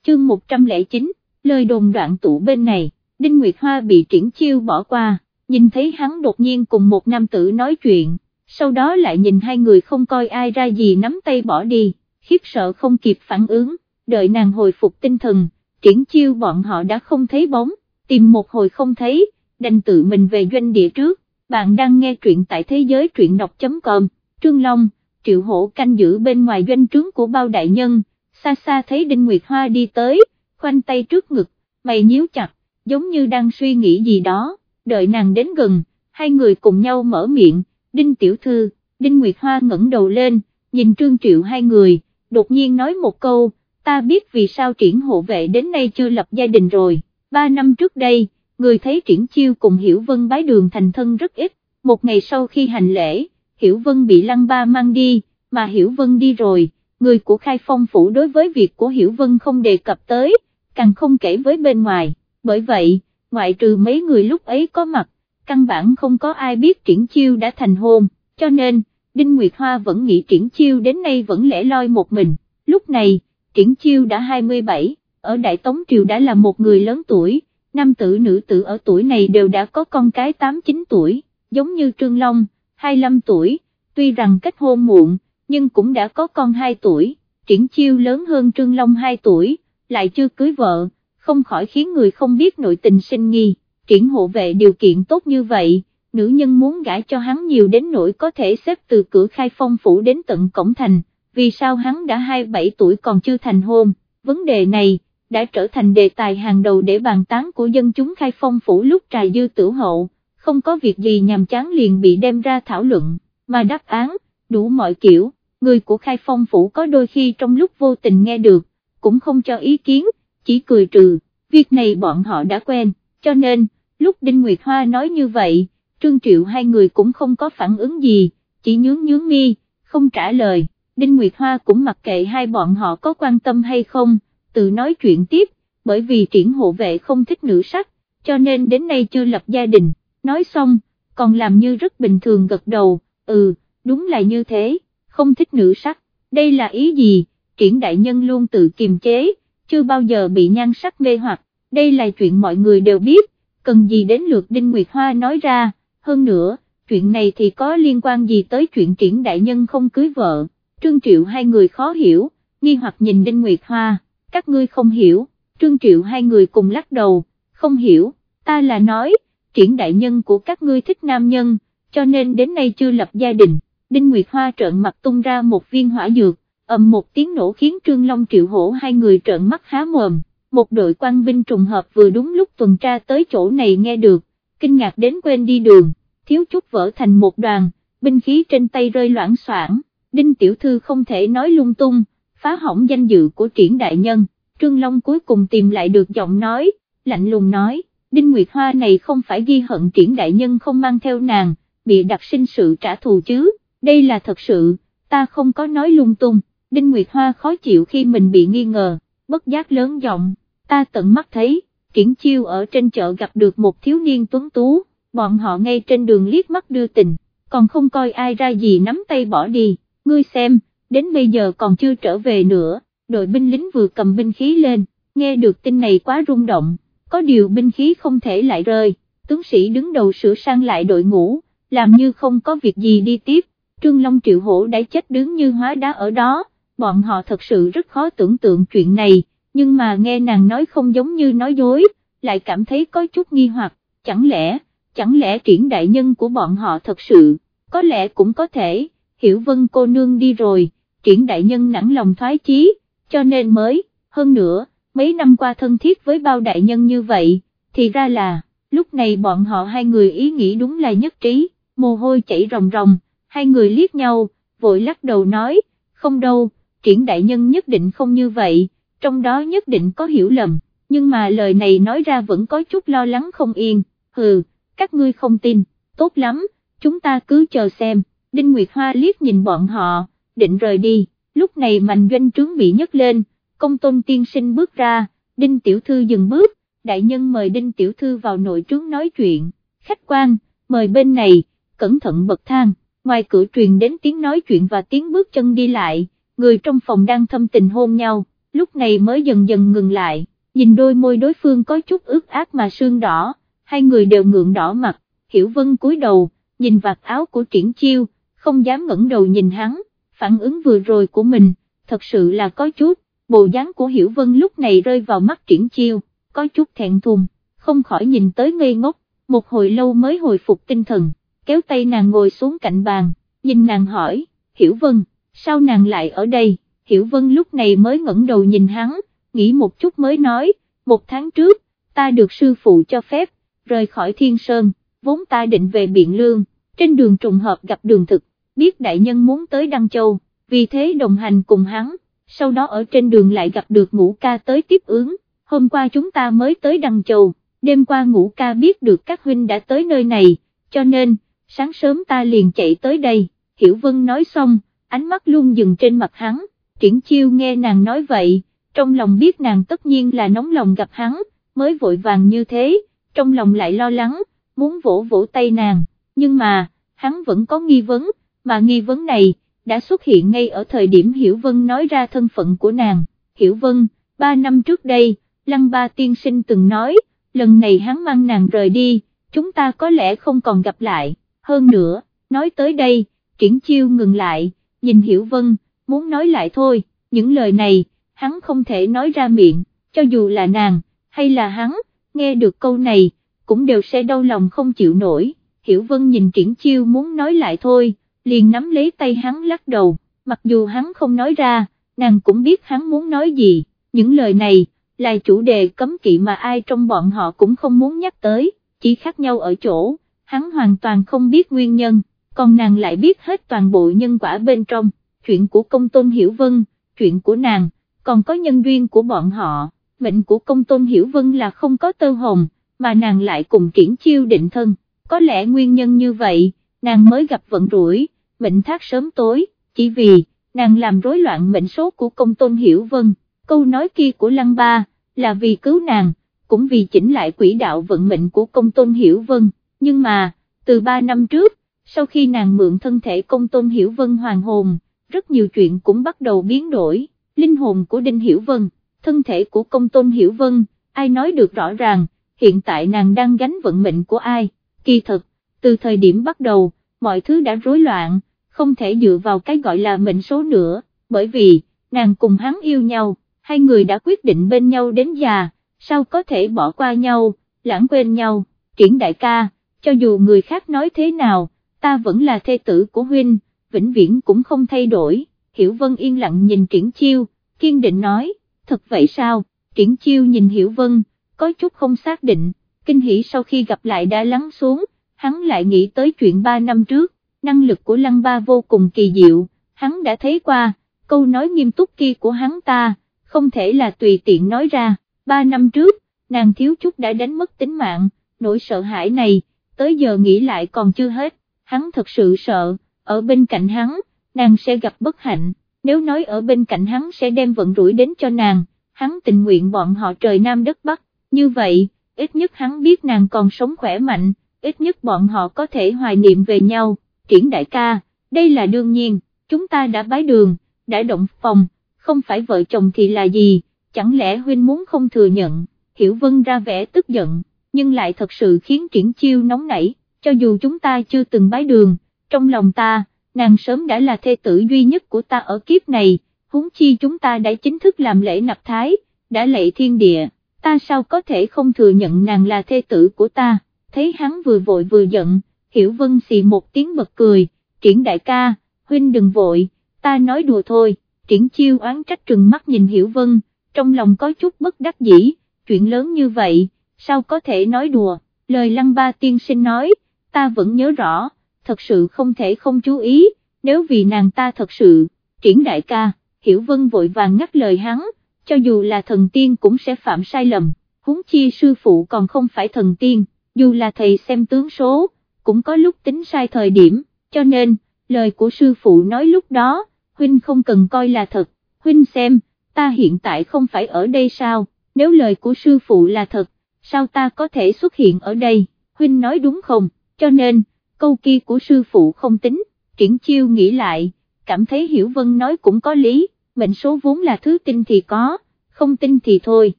Chương 109, lời đồn đoạn tụ bên này, Đinh Nguyệt Hoa bị triển chiêu bỏ qua, nhìn thấy hắn đột nhiên cùng một nam tử nói chuyện, sau đó lại nhìn hai người không coi ai ra gì nắm tay bỏ đi, khiếp sợ không kịp phản ứng, đợi nàng hồi phục tinh thần, triển chiêu bọn họ đã không thấy bóng, tìm một hồi không thấy, đành tự mình về doanh địa trước, bạn đang nghe truyện tại thế giới truyện đọc.com, Trương Long, Triệu Hổ canh giữ bên ngoài doanh trướng của bao đại nhân, xa xa thấy Đinh Nguyệt Hoa đi tới, khoanh tay trước ngực, mày nhíu chặt, giống như đang suy nghĩ gì đó, đợi nàng đến gần, hai người cùng nhau mở miệng, Đinh Tiểu Thư, Đinh Nguyệt Hoa ngẩng đầu lên, nhìn Trương Triệu hai người, đột nhiên nói một câu, ta biết vì sao triển hộ vệ đến nay chưa lập gia đình rồi, ba năm trước đây, người thấy triển chiêu cùng Hiểu Vân bái đường thành thân rất ít, một ngày sau khi hành lễ, Hiểu Vân bị Lăng Ba mang đi, mà Hiểu Vân đi rồi, người của Khai Phong Phủ đối với việc của Hiểu Vân không đề cập tới, càng không kể với bên ngoài, bởi vậy, ngoại trừ mấy người lúc ấy có mặt, căn bản không có ai biết triển chiêu đã thành hôn, cho nên, Đinh Nguyệt Hoa vẫn nghĩ triển chiêu đến nay vẫn lẻ loi một mình, lúc này, triển chiêu đã 27, ở Đại Tống Triều đã là một người lớn tuổi, nam tử nữ tử ở tuổi này đều đã có con cái 8-9 tuổi, giống như Trương Long, 25 tuổi, tuy rằng kết hôn muộn, nhưng cũng đã có con 2 tuổi, triển chiêu lớn hơn Trương Long 2 tuổi, lại chưa cưới vợ, không khỏi khiến người không biết nội tình sinh nghi, triển hộ vệ điều kiện tốt như vậy, nữ nhân muốn gả cho hắn nhiều đến nỗi có thể xếp từ cửa khai phong phủ đến tận cổng thành, vì sao hắn đã 27 tuổi còn chưa thành hôn, vấn đề này, đã trở thành đề tài hàng đầu để bàn tán của dân chúng khai phong phủ lúc trà dư tử hậu, không có việc gì nhàm chán liền bị đem ra thảo luận, mà đáp án, đủ mọi kiểu, người của khai phong phủ có đôi khi trong lúc vô tình nghe được, cũng không cho ý kiến, chỉ cười trừ, việc này bọn họ đã quen, cho nên, lúc Đinh Nguyệt Hoa nói như vậy, Trương Triệu hai người cũng không có phản ứng gì, chỉ nhướng nhướng mi, không trả lời, Đinh Nguyệt Hoa cũng mặc kệ hai bọn họ có quan tâm hay không, tự nói chuyện tiếp, bởi vì triển hộ vệ không thích nữ sắc, cho nên đến nay chưa lập gia đình, nói xong, còn làm như rất bình thường gật đầu, ừ, đúng là như thế, không thích nữ sắc, đây là ý gì, triển đại nhân luôn tự kiềm chế, chưa bao giờ bị nhan sắc mê hoặc, đây là chuyện mọi người đều biết, cần gì đến lượt Đinh Nguyệt Hoa nói ra, hơn nữa, chuyện này thì có liên quan gì tới chuyện triển đại nhân không cưới vợ, Trương Triệu hai người khó hiểu, nghi hoặc nhìn Đinh Nguyệt Hoa, các ngươi không hiểu, Trương Triệu hai người cùng lắc đầu, không hiểu, ta là nói, triển đại nhân của các ngươi thích nam nhân, cho nên đến nay chưa lập gia đình, Đinh Nguyệt Hoa trợn mặt tung ra một viên hỏa dược, ầm một tiếng nổ khiến Trương Long Triệu Hổ hai người trợn mắt há mồm, một đội quan binh trùng hợp vừa đúng lúc tuần tra tới chỗ này nghe được, kinh ngạc đến quên đi đường, thiếu chút vỡ thành một đoàn, binh khí trên tay rơi loãng soảng, Đinh Tiểu Thư không thể nói lung tung, phá hỏng danh dự của triển đại nhân, Trương Long cuối cùng tìm lại được giọng nói, lạnh lùng nói, Đinh Nguyệt Hoa này không phải ghi hận triển đại nhân không mang theo nàng, bị đặt sinh sự trả thù chứ, đây là thật sự, ta không có nói lung tung, Đinh Nguyệt Hoa khó chịu khi mình bị nghi ngờ, bất giác lớn giọng, ta tận mắt thấy, triển chiêu ở trên chợ gặp được một thiếu niên tuấn tú, bọn họ ngay trên đường liếc mắt đưa tình, còn không coi ai ra gì nắm tay bỏ đi, ngươi xem, đến bây giờ còn chưa trở về nữa, đội binh lính vừa cầm binh khí lên, nghe được tin này quá rung động, có điều binh khí không thể lại rơi, tướng sĩ đứng đầu sửa sang lại đội ngũ, làm như không có việc gì đi tiếp, Trương Long Triệu Hổ đã chết đứng như hóa đá ở đó, bọn họ thật sự rất khó tưởng tượng chuyện này, nhưng mà nghe nàng nói không giống như nói dối, lại cảm thấy có chút nghi hoặc, chẳng lẽ, chẳng lẽ triển đại nhân của bọn họ thật sự, có lẽ cũng có thể, hiểu vân cô nương đi rồi, triển đại nhân nản lòng thoái chí, cho nên mới, hơn nữa, mấy năm qua thân thiết với bao đại nhân như vậy, thì ra là, lúc này bọn họ hai người ý nghĩ đúng là nhất trí, mồ hôi chảy ròng ròng, hai người liếc nhau, vội lắc đầu nói, không đâu, triển đại nhân nhất định không như vậy, trong đó nhất định có hiểu lầm, nhưng mà lời này nói ra vẫn có chút lo lắng không yên, hừ, các ngươi không tin, tốt lắm, chúng ta cứ chờ xem, Đinh Nguyệt Hoa liếc nhìn bọn họ, định rời đi, lúc này mạnh doanh trướng bị nhấc lên, công tôn tiên sinh bước ra, Đinh Tiểu Thư dừng bước, đại nhân mời Đinh Tiểu Thư vào nội trướng nói chuyện, khách quan, mời bên này, cẩn thận bậc thang, ngoài cửa truyền đến tiếng nói chuyện và tiếng bước chân đi lại, người trong phòng đang thâm tình hôn nhau, lúc này mới dần dần ngừng lại, nhìn đôi môi đối phương có chút ướt át mà sương đỏ, hai người đều ngượng đỏ mặt, Hiểu Vân cúi đầu, nhìn vạt áo của triển chiêu, không dám ngẩng đầu nhìn hắn, phản ứng vừa rồi của mình, thật sự là có chút, bộ dáng của Hiểu Vân lúc này rơi vào mắt triển chiêu, có chút thẹn thùng, không khỏi nhìn tới ngây ngốc, một hồi lâu mới hồi phục tinh thần, kéo tay nàng ngồi xuống cạnh bàn, nhìn nàng hỏi, Hiểu Vân, sao nàng lại ở đây, Hiểu Vân lúc này mới ngẩng đầu nhìn hắn, nghĩ một chút mới nói, một tháng trước, ta được sư phụ cho phép, rời khỏi thiên sơn, vốn ta định về Biện Lương, trên đường trùng hợp gặp đường thực, biết đại nhân muốn tới Đăng Châu, vì thế đồng hành cùng hắn, sau đó ở trên đường lại gặp được ngũ ca tới tiếp ứng, hôm qua chúng ta mới tới Đăng Châu, đêm qua ngũ ca biết được các huynh đã tới nơi này, cho nên, sáng sớm ta liền chạy tới đây, Hiểu Vân nói xong, ánh mắt luôn dừng trên mặt hắn, triển chiêu nghe nàng nói vậy, trong lòng biết nàng tất nhiên là nóng lòng gặp hắn, mới vội vàng như thế, trong lòng lại lo lắng, muốn vỗ vỗ tay nàng, nhưng mà, hắn vẫn có nghi vấn, mà nghi vấn này, đã xuất hiện ngay ở thời điểm Hiểu Vân nói ra thân phận của nàng, Hiểu Vân, ba năm trước đây, Lăng Ba Tiên Sinh từng nói, lần này hắn mang nàng rời đi, chúng ta có lẽ không còn gặp lại, hơn nữa, nói tới đây, triển chiêu ngừng lại, nhìn Hiểu Vân, muốn nói lại thôi, những lời này, hắn không thể nói ra miệng, cho dù là nàng, hay là hắn, nghe được câu này, cũng đều sẽ đau lòng không chịu nổi, Hiểu Vân nhìn triển chiêu muốn nói lại thôi, liền nắm lấy tay hắn lắc đầu, mặc dù hắn không nói ra, nàng cũng biết hắn muốn nói gì, những lời này, là chủ đề cấm kỵ mà ai trong bọn họ cũng không muốn nhắc tới, chỉ khác nhau ở chỗ, hắn hoàn toàn không biết nguyên nhân, còn nàng lại biết hết toàn bộ nhân quả bên trong, chuyện của công tôn hiểu vân, chuyện của nàng, còn có nhân duyên của bọn họ, mệnh của công tôn hiểu vân là không có tơ hồng, mà nàng lại cùng triển chiêu định thân, có lẽ nguyên nhân như vậy, nàng mới gặp vận rủi, mệnh thác sớm tối, chỉ vì, nàng làm rối loạn mệnh số của công tôn hiểu vân, câu nói kia của lăng ba, là vì cứu nàng, cũng vì chỉnh lại quỹ đạo vận mệnh của công tôn hiểu vân, nhưng mà, từ ba năm trước, sau khi nàng mượn thân thể công tôn hiểu vân hoàng hồn, rất nhiều chuyện cũng bắt đầu biến đổi, linh hồn của Đinh Hiểu Vân, thân thể của công tôn Hiểu Vân, ai nói được rõ ràng, hiện tại nàng đang gánh vận mệnh của ai, kỳ thật, từ thời điểm bắt đầu, mọi thứ đã rối loạn, không thể dựa vào cái gọi là mệnh số nữa, bởi vì, nàng cùng hắn yêu nhau, hai người đã quyết định bên nhau đến già, sao có thể bỏ qua nhau, lãng quên nhau, triển đại ca, cho dù người khác nói thế nào, ta vẫn là thê tử của huynh, vĩnh viễn cũng không thay đổi, Hiểu Vân yên lặng nhìn triển chiêu, kiên định nói, thật vậy sao, triển chiêu nhìn Hiểu Vân, có chút không xác định, kinh hỉ sau khi gặp lại đã lắng xuống, hắn lại nghĩ tới chuyện ba năm trước, năng lực của lăng ba vô cùng kỳ diệu, hắn đã thấy qua, câu nói nghiêm túc kia của hắn ta, không thể là tùy tiện nói ra, ba năm trước, nàng thiếu chút đã đánh mất tính mạng, nỗi sợ hãi này, tới giờ nghĩ lại còn chưa hết, hắn thật sự sợ, ở bên cạnh hắn, nàng sẽ gặp bất hạnh, nếu nói ở bên cạnh hắn sẽ đem vận rủi đến cho nàng, hắn tình nguyện bọn họ trời Nam đất Bắc, như vậy, ít nhất hắn biết nàng còn sống khỏe mạnh, ít nhất bọn họ có thể hoài niệm về nhau, triển đại ca, đây là đương nhiên, chúng ta đã bái đường, đã động phòng, không phải vợ chồng thì là gì, chẳng lẽ huynh muốn không thừa nhận, hiểu vân ra vẻ tức giận, nhưng lại thật sự khiến triển chiêu nóng nảy, cho dù chúng ta chưa từng bái đường, trong lòng ta, nàng sớm đã là thê tử duy nhất của ta ở kiếp này, huống chi chúng ta đã chính thức làm lễ nạp thái, đã lệ thiên địa, ta sao có thể không thừa nhận nàng là thê tử của ta, thấy hắn vừa vội vừa giận, hiểu vân xì một tiếng bật cười, triển đại ca, huynh đừng vội, ta nói đùa thôi, triển chiêu oán trách trừng mắt nhìn hiểu vân, trong lòng có chút bất đắc dĩ, chuyện lớn như vậy, sao có thể nói đùa, lời lăng ba tiên sinh nói, ta vẫn nhớ rõ thật sự không thể không chú ý, nếu vì nàng ta thật sự, triển đại ca, hiểu vân vội vàng ngắt lời hắn, cho dù là thần tiên cũng sẽ phạm sai lầm, huống chi sư phụ còn không phải thần tiên, dù là thầy xem tướng số, cũng có lúc tính sai thời điểm, cho nên, lời của sư phụ nói lúc đó, huynh không cần coi là thật, huynh xem, ta hiện tại không phải ở đây sao, nếu lời của sư phụ là thật, sao ta có thể xuất hiện ở đây, huynh nói đúng không, cho nên, câu kia của sư phụ không tính, triển chiêu nghĩ lại, cảm thấy Hiểu Vân nói cũng có lý, mệnh số vốn là thứ tin thì có, không tin thì thôi,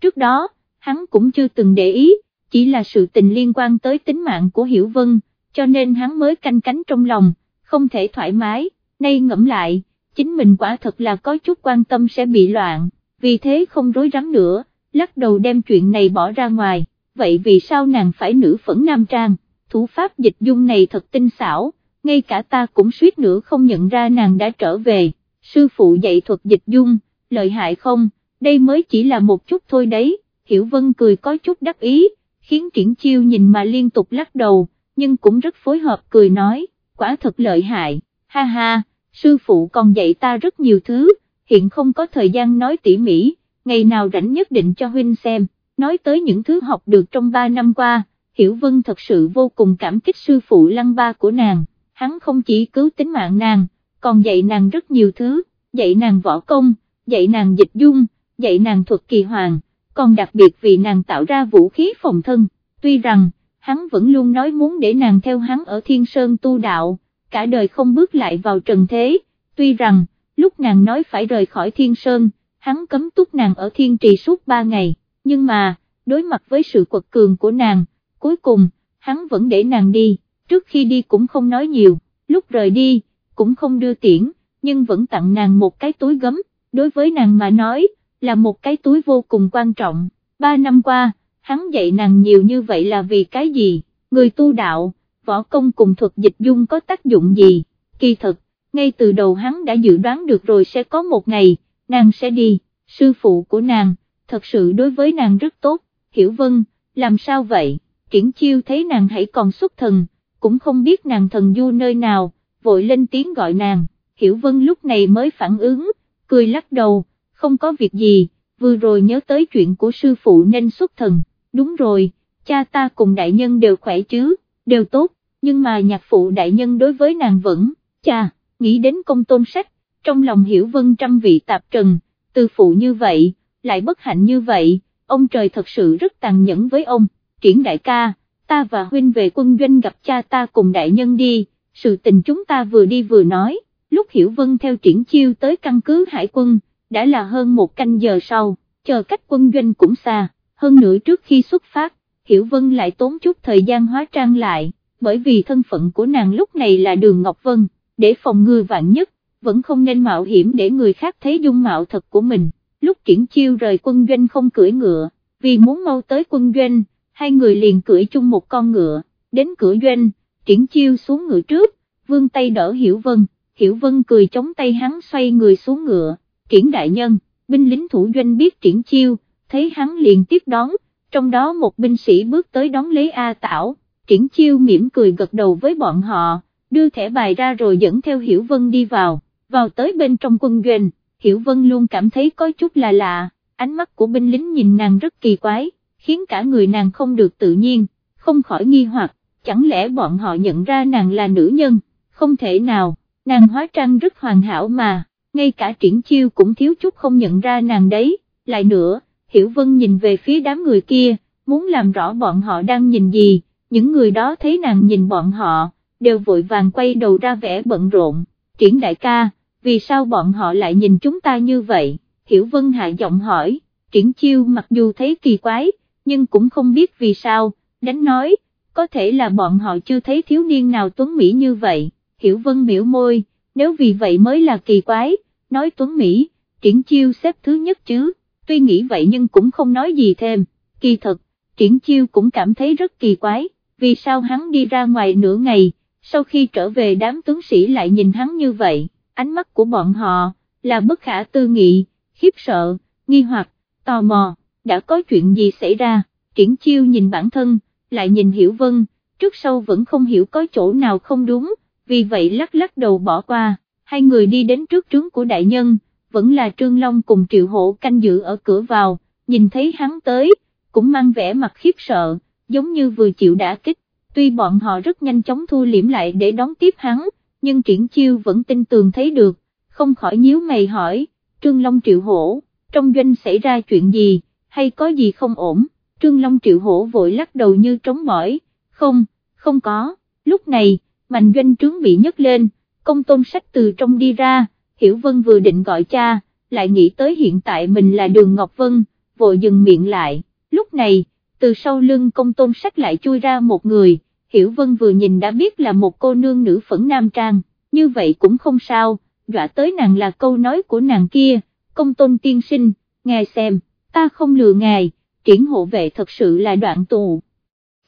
trước đó, hắn cũng chưa từng để ý, chỉ là sự tình liên quan tới tính mạng của Hiểu Vân, cho nên hắn mới canh cánh trong lòng, không thể thoải mái, nay ngẫm lại, chính mình quả thật là có chút quan tâm sẽ bị loạn, vì thế không rối rắm nữa, lắc đầu đem chuyện này bỏ ra ngoài, vậy vì sao nàng phải nữ phẫn nam trang? thủ pháp dịch dung này thật tinh xảo, ngay cả ta cũng suýt nữa không nhận ra nàng đã trở về, sư phụ dạy thuật dịch dung, lợi hại không, đây mới chỉ là một chút thôi đấy, Hiểu Vân cười có chút đắc ý, khiến triển chiêu nhìn mà liên tục lắc đầu, nhưng cũng rất phối hợp cười nói, quả thật lợi hại, ha ha, sư phụ còn dạy ta rất nhiều thứ, hiện không có thời gian nói tỉ mỉ, ngày nào rảnh nhất định cho huynh xem, nói tới những thứ học được trong 3 năm qua, Hiểu Vân thật sự vô cùng cảm kích sư phụ lăng ba của nàng, hắn không chỉ cứu tính mạng nàng, còn dạy nàng rất nhiều thứ, dạy nàng võ công, dạy nàng dịch dung, dạy nàng thuật kỳ hoàng, còn đặc biệt vì nàng tạo ra vũ khí phòng thân, tuy rằng, hắn vẫn luôn nói muốn để nàng theo hắn ở Thiên Sơn tu đạo, cả đời không bước lại vào trần thế, tuy rằng, lúc nàng nói phải rời khỏi Thiên Sơn, hắn cấm túc nàng ở Thiên Trì suốt ba ngày, nhưng mà, đối mặt với sự quật cường của nàng, cuối cùng, hắn vẫn để nàng đi, trước khi đi cũng không nói nhiều, lúc rời đi, cũng không đưa tiễn, nhưng vẫn tặng nàng một cái túi gấm, đối với nàng mà nói, là một cái túi vô cùng quan trọng, ba năm qua, hắn dạy nàng nhiều như vậy là vì cái gì, người tu đạo, võ công cùng thuật dịch dung có tác dụng gì, kỳ thật, ngay từ đầu hắn đã dự đoán được rồi sẽ có một ngày, nàng sẽ đi, sư phụ của nàng, thật sự đối với nàng rất tốt, hiểu vân, làm sao vậy, triển chiêu thấy nàng hãy còn xuất thần, cũng không biết nàng thần du nơi nào, vội lên tiếng gọi nàng, hiểu vân lúc này mới phản ứng, cười lắc đầu, không có việc gì, vừa rồi nhớ tới chuyện của sư phụ nên xuất thần, đúng rồi, cha ta cùng đại nhân đều khỏe chứ, đều tốt, nhưng mà nhạc phụ đại nhân đối với nàng vẫn, cha, nghĩ đến công tôn sách, trong lòng hiểu vân trăm vị tạp trần, từ phụ như vậy, lại bất hạnh như vậy, ông trời thật sự rất tàn nhẫn với ông, triển đại ca, ta và huynh về quân doanh gặp cha ta cùng đại nhân đi, sự tình chúng ta vừa đi vừa nói, lúc hiểu vân theo triển chiêu tới căn cứ hải quân, đã là hơn một canh giờ sau, chờ cách quân doanh cũng xa, hơn nữa trước khi xuất phát, Hiểu Vân lại tốn chút thời gian hóa trang lại, bởi vì thân phận của nàng lúc này là Đường Ngọc Vân, để phòng ngừa vạn nhất, vẫn không nên mạo hiểm để người khác thấy dung mạo thật của mình, lúc triển chiêu rời quân doanh không cưỡi ngựa, vì muốn mau tới quân doanh, hai người liền cưỡi chung một con ngựa, đến cửa doanh, triển chiêu xuống ngựa trước, vương tay đỡ Hiểu Vân, Hiểu Vân cười chống tay hắn xoay người xuống ngựa, triển đại nhân, binh lính thủ doanh biết triển chiêu, thấy hắn liền tiếp đón, trong đó một binh sĩ bước tới đón lấy A Tảo, triển chiêu mỉm cười gật đầu với bọn họ, đưa thẻ bài ra rồi dẫn theo Hiểu Vân đi vào, vào tới bên trong quân doanh, Hiểu Vân luôn cảm thấy có chút là lạ, ánh mắt của binh lính nhìn nàng rất kỳ quái, khiến cả người nàng không được tự nhiên, không khỏi nghi hoặc, chẳng lẽ bọn họ nhận ra nàng là nữ nhân, không thể nào, nàng hóa trang rất hoàn hảo mà ngay cả triển chiêu cũng thiếu chút không nhận ra nàng đấy, lại nữa, Hiểu Vân nhìn về phía đám người kia, muốn làm rõ bọn họ đang nhìn gì, những người đó thấy nàng nhìn bọn họ, đều vội vàng quay đầu ra vẻ bận rộn, triển đại ca, vì sao bọn họ lại nhìn chúng ta như vậy, Hiểu Vân hạ giọng hỏi, triển chiêu mặc dù thấy kỳ quái, nhưng cũng không biết vì sao, đánh nói, có thể là bọn họ chưa thấy thiếu niên nào tuấn Mỹ như vậy, Hiểu Vân miễu môi, nếu vì vậy mới là kỳ quái, nói Tuấn Mỹ, triển chiêu xếp thứ nhất chứ, tuy nghĩ vậy nhưng cũng không nói gì thêm, kỳ thật, triển chiêu cũng cảm thấy rất kỳ quái, vì sao hắn đi ra ngoài nửa ngày, sau khi trở về đám tướng sĩ lại nhìn hắn như vậy, ánh mắt của bọn họ, là bất khả tư nghị, khiếp sợ, nghi hoặc, tò mò, đã có chuyện gì xảy ra, triển chiêu nhìn bản thân, lại nhìn Hiểu Vân, trước sau vẫn không hiểu có chỗ nào không đúng, vì vậy lắc lắc đầu bỏ qua hai người đi đến trước trướng của đại nhân, vẫn là Trương Long cùng Triệu Hổ canh giữ ở cửa vào, nhìn thấy hắn tới, cũng mang vẻ mặt khiếp sợ, giống như vừa chịu đã kích, tuy bọn họ rất nhanh chóng thu liễm lại để đón tiếp hắn, nhưng triển chiêu vẫn tin tường thấy được, không khỏi nhíu mày hỏi, Trương Long Triệu Hổ, trong doanh xảy ra chuyện gì, hay có gì không ổn, Trương Long Triệu Hổ vội lắc đầu như trống mỏi không, không có, lúc này, mạnh doanh trướng bị nhấc lên, công tôn sách từ trong đi ra, Hiểu Vân vừa định gọi cha, lại nghĩ tới hiện tại mình là đường Ngọc Vân, vội dừng miệng lại, lúc này, từ sau lưng công tôn sách lại chui ra một người, Hiểu Vân vừa nhìn đã biết là một cô nương nữ phẫn nam trang, như vậy cũng không sao, dọa tới nàng là câu nói của nàng kia, công tôn tiên sinh, ngài xem, ta không lừa ngài, triển hộ vệ thật sự là đoạn tù.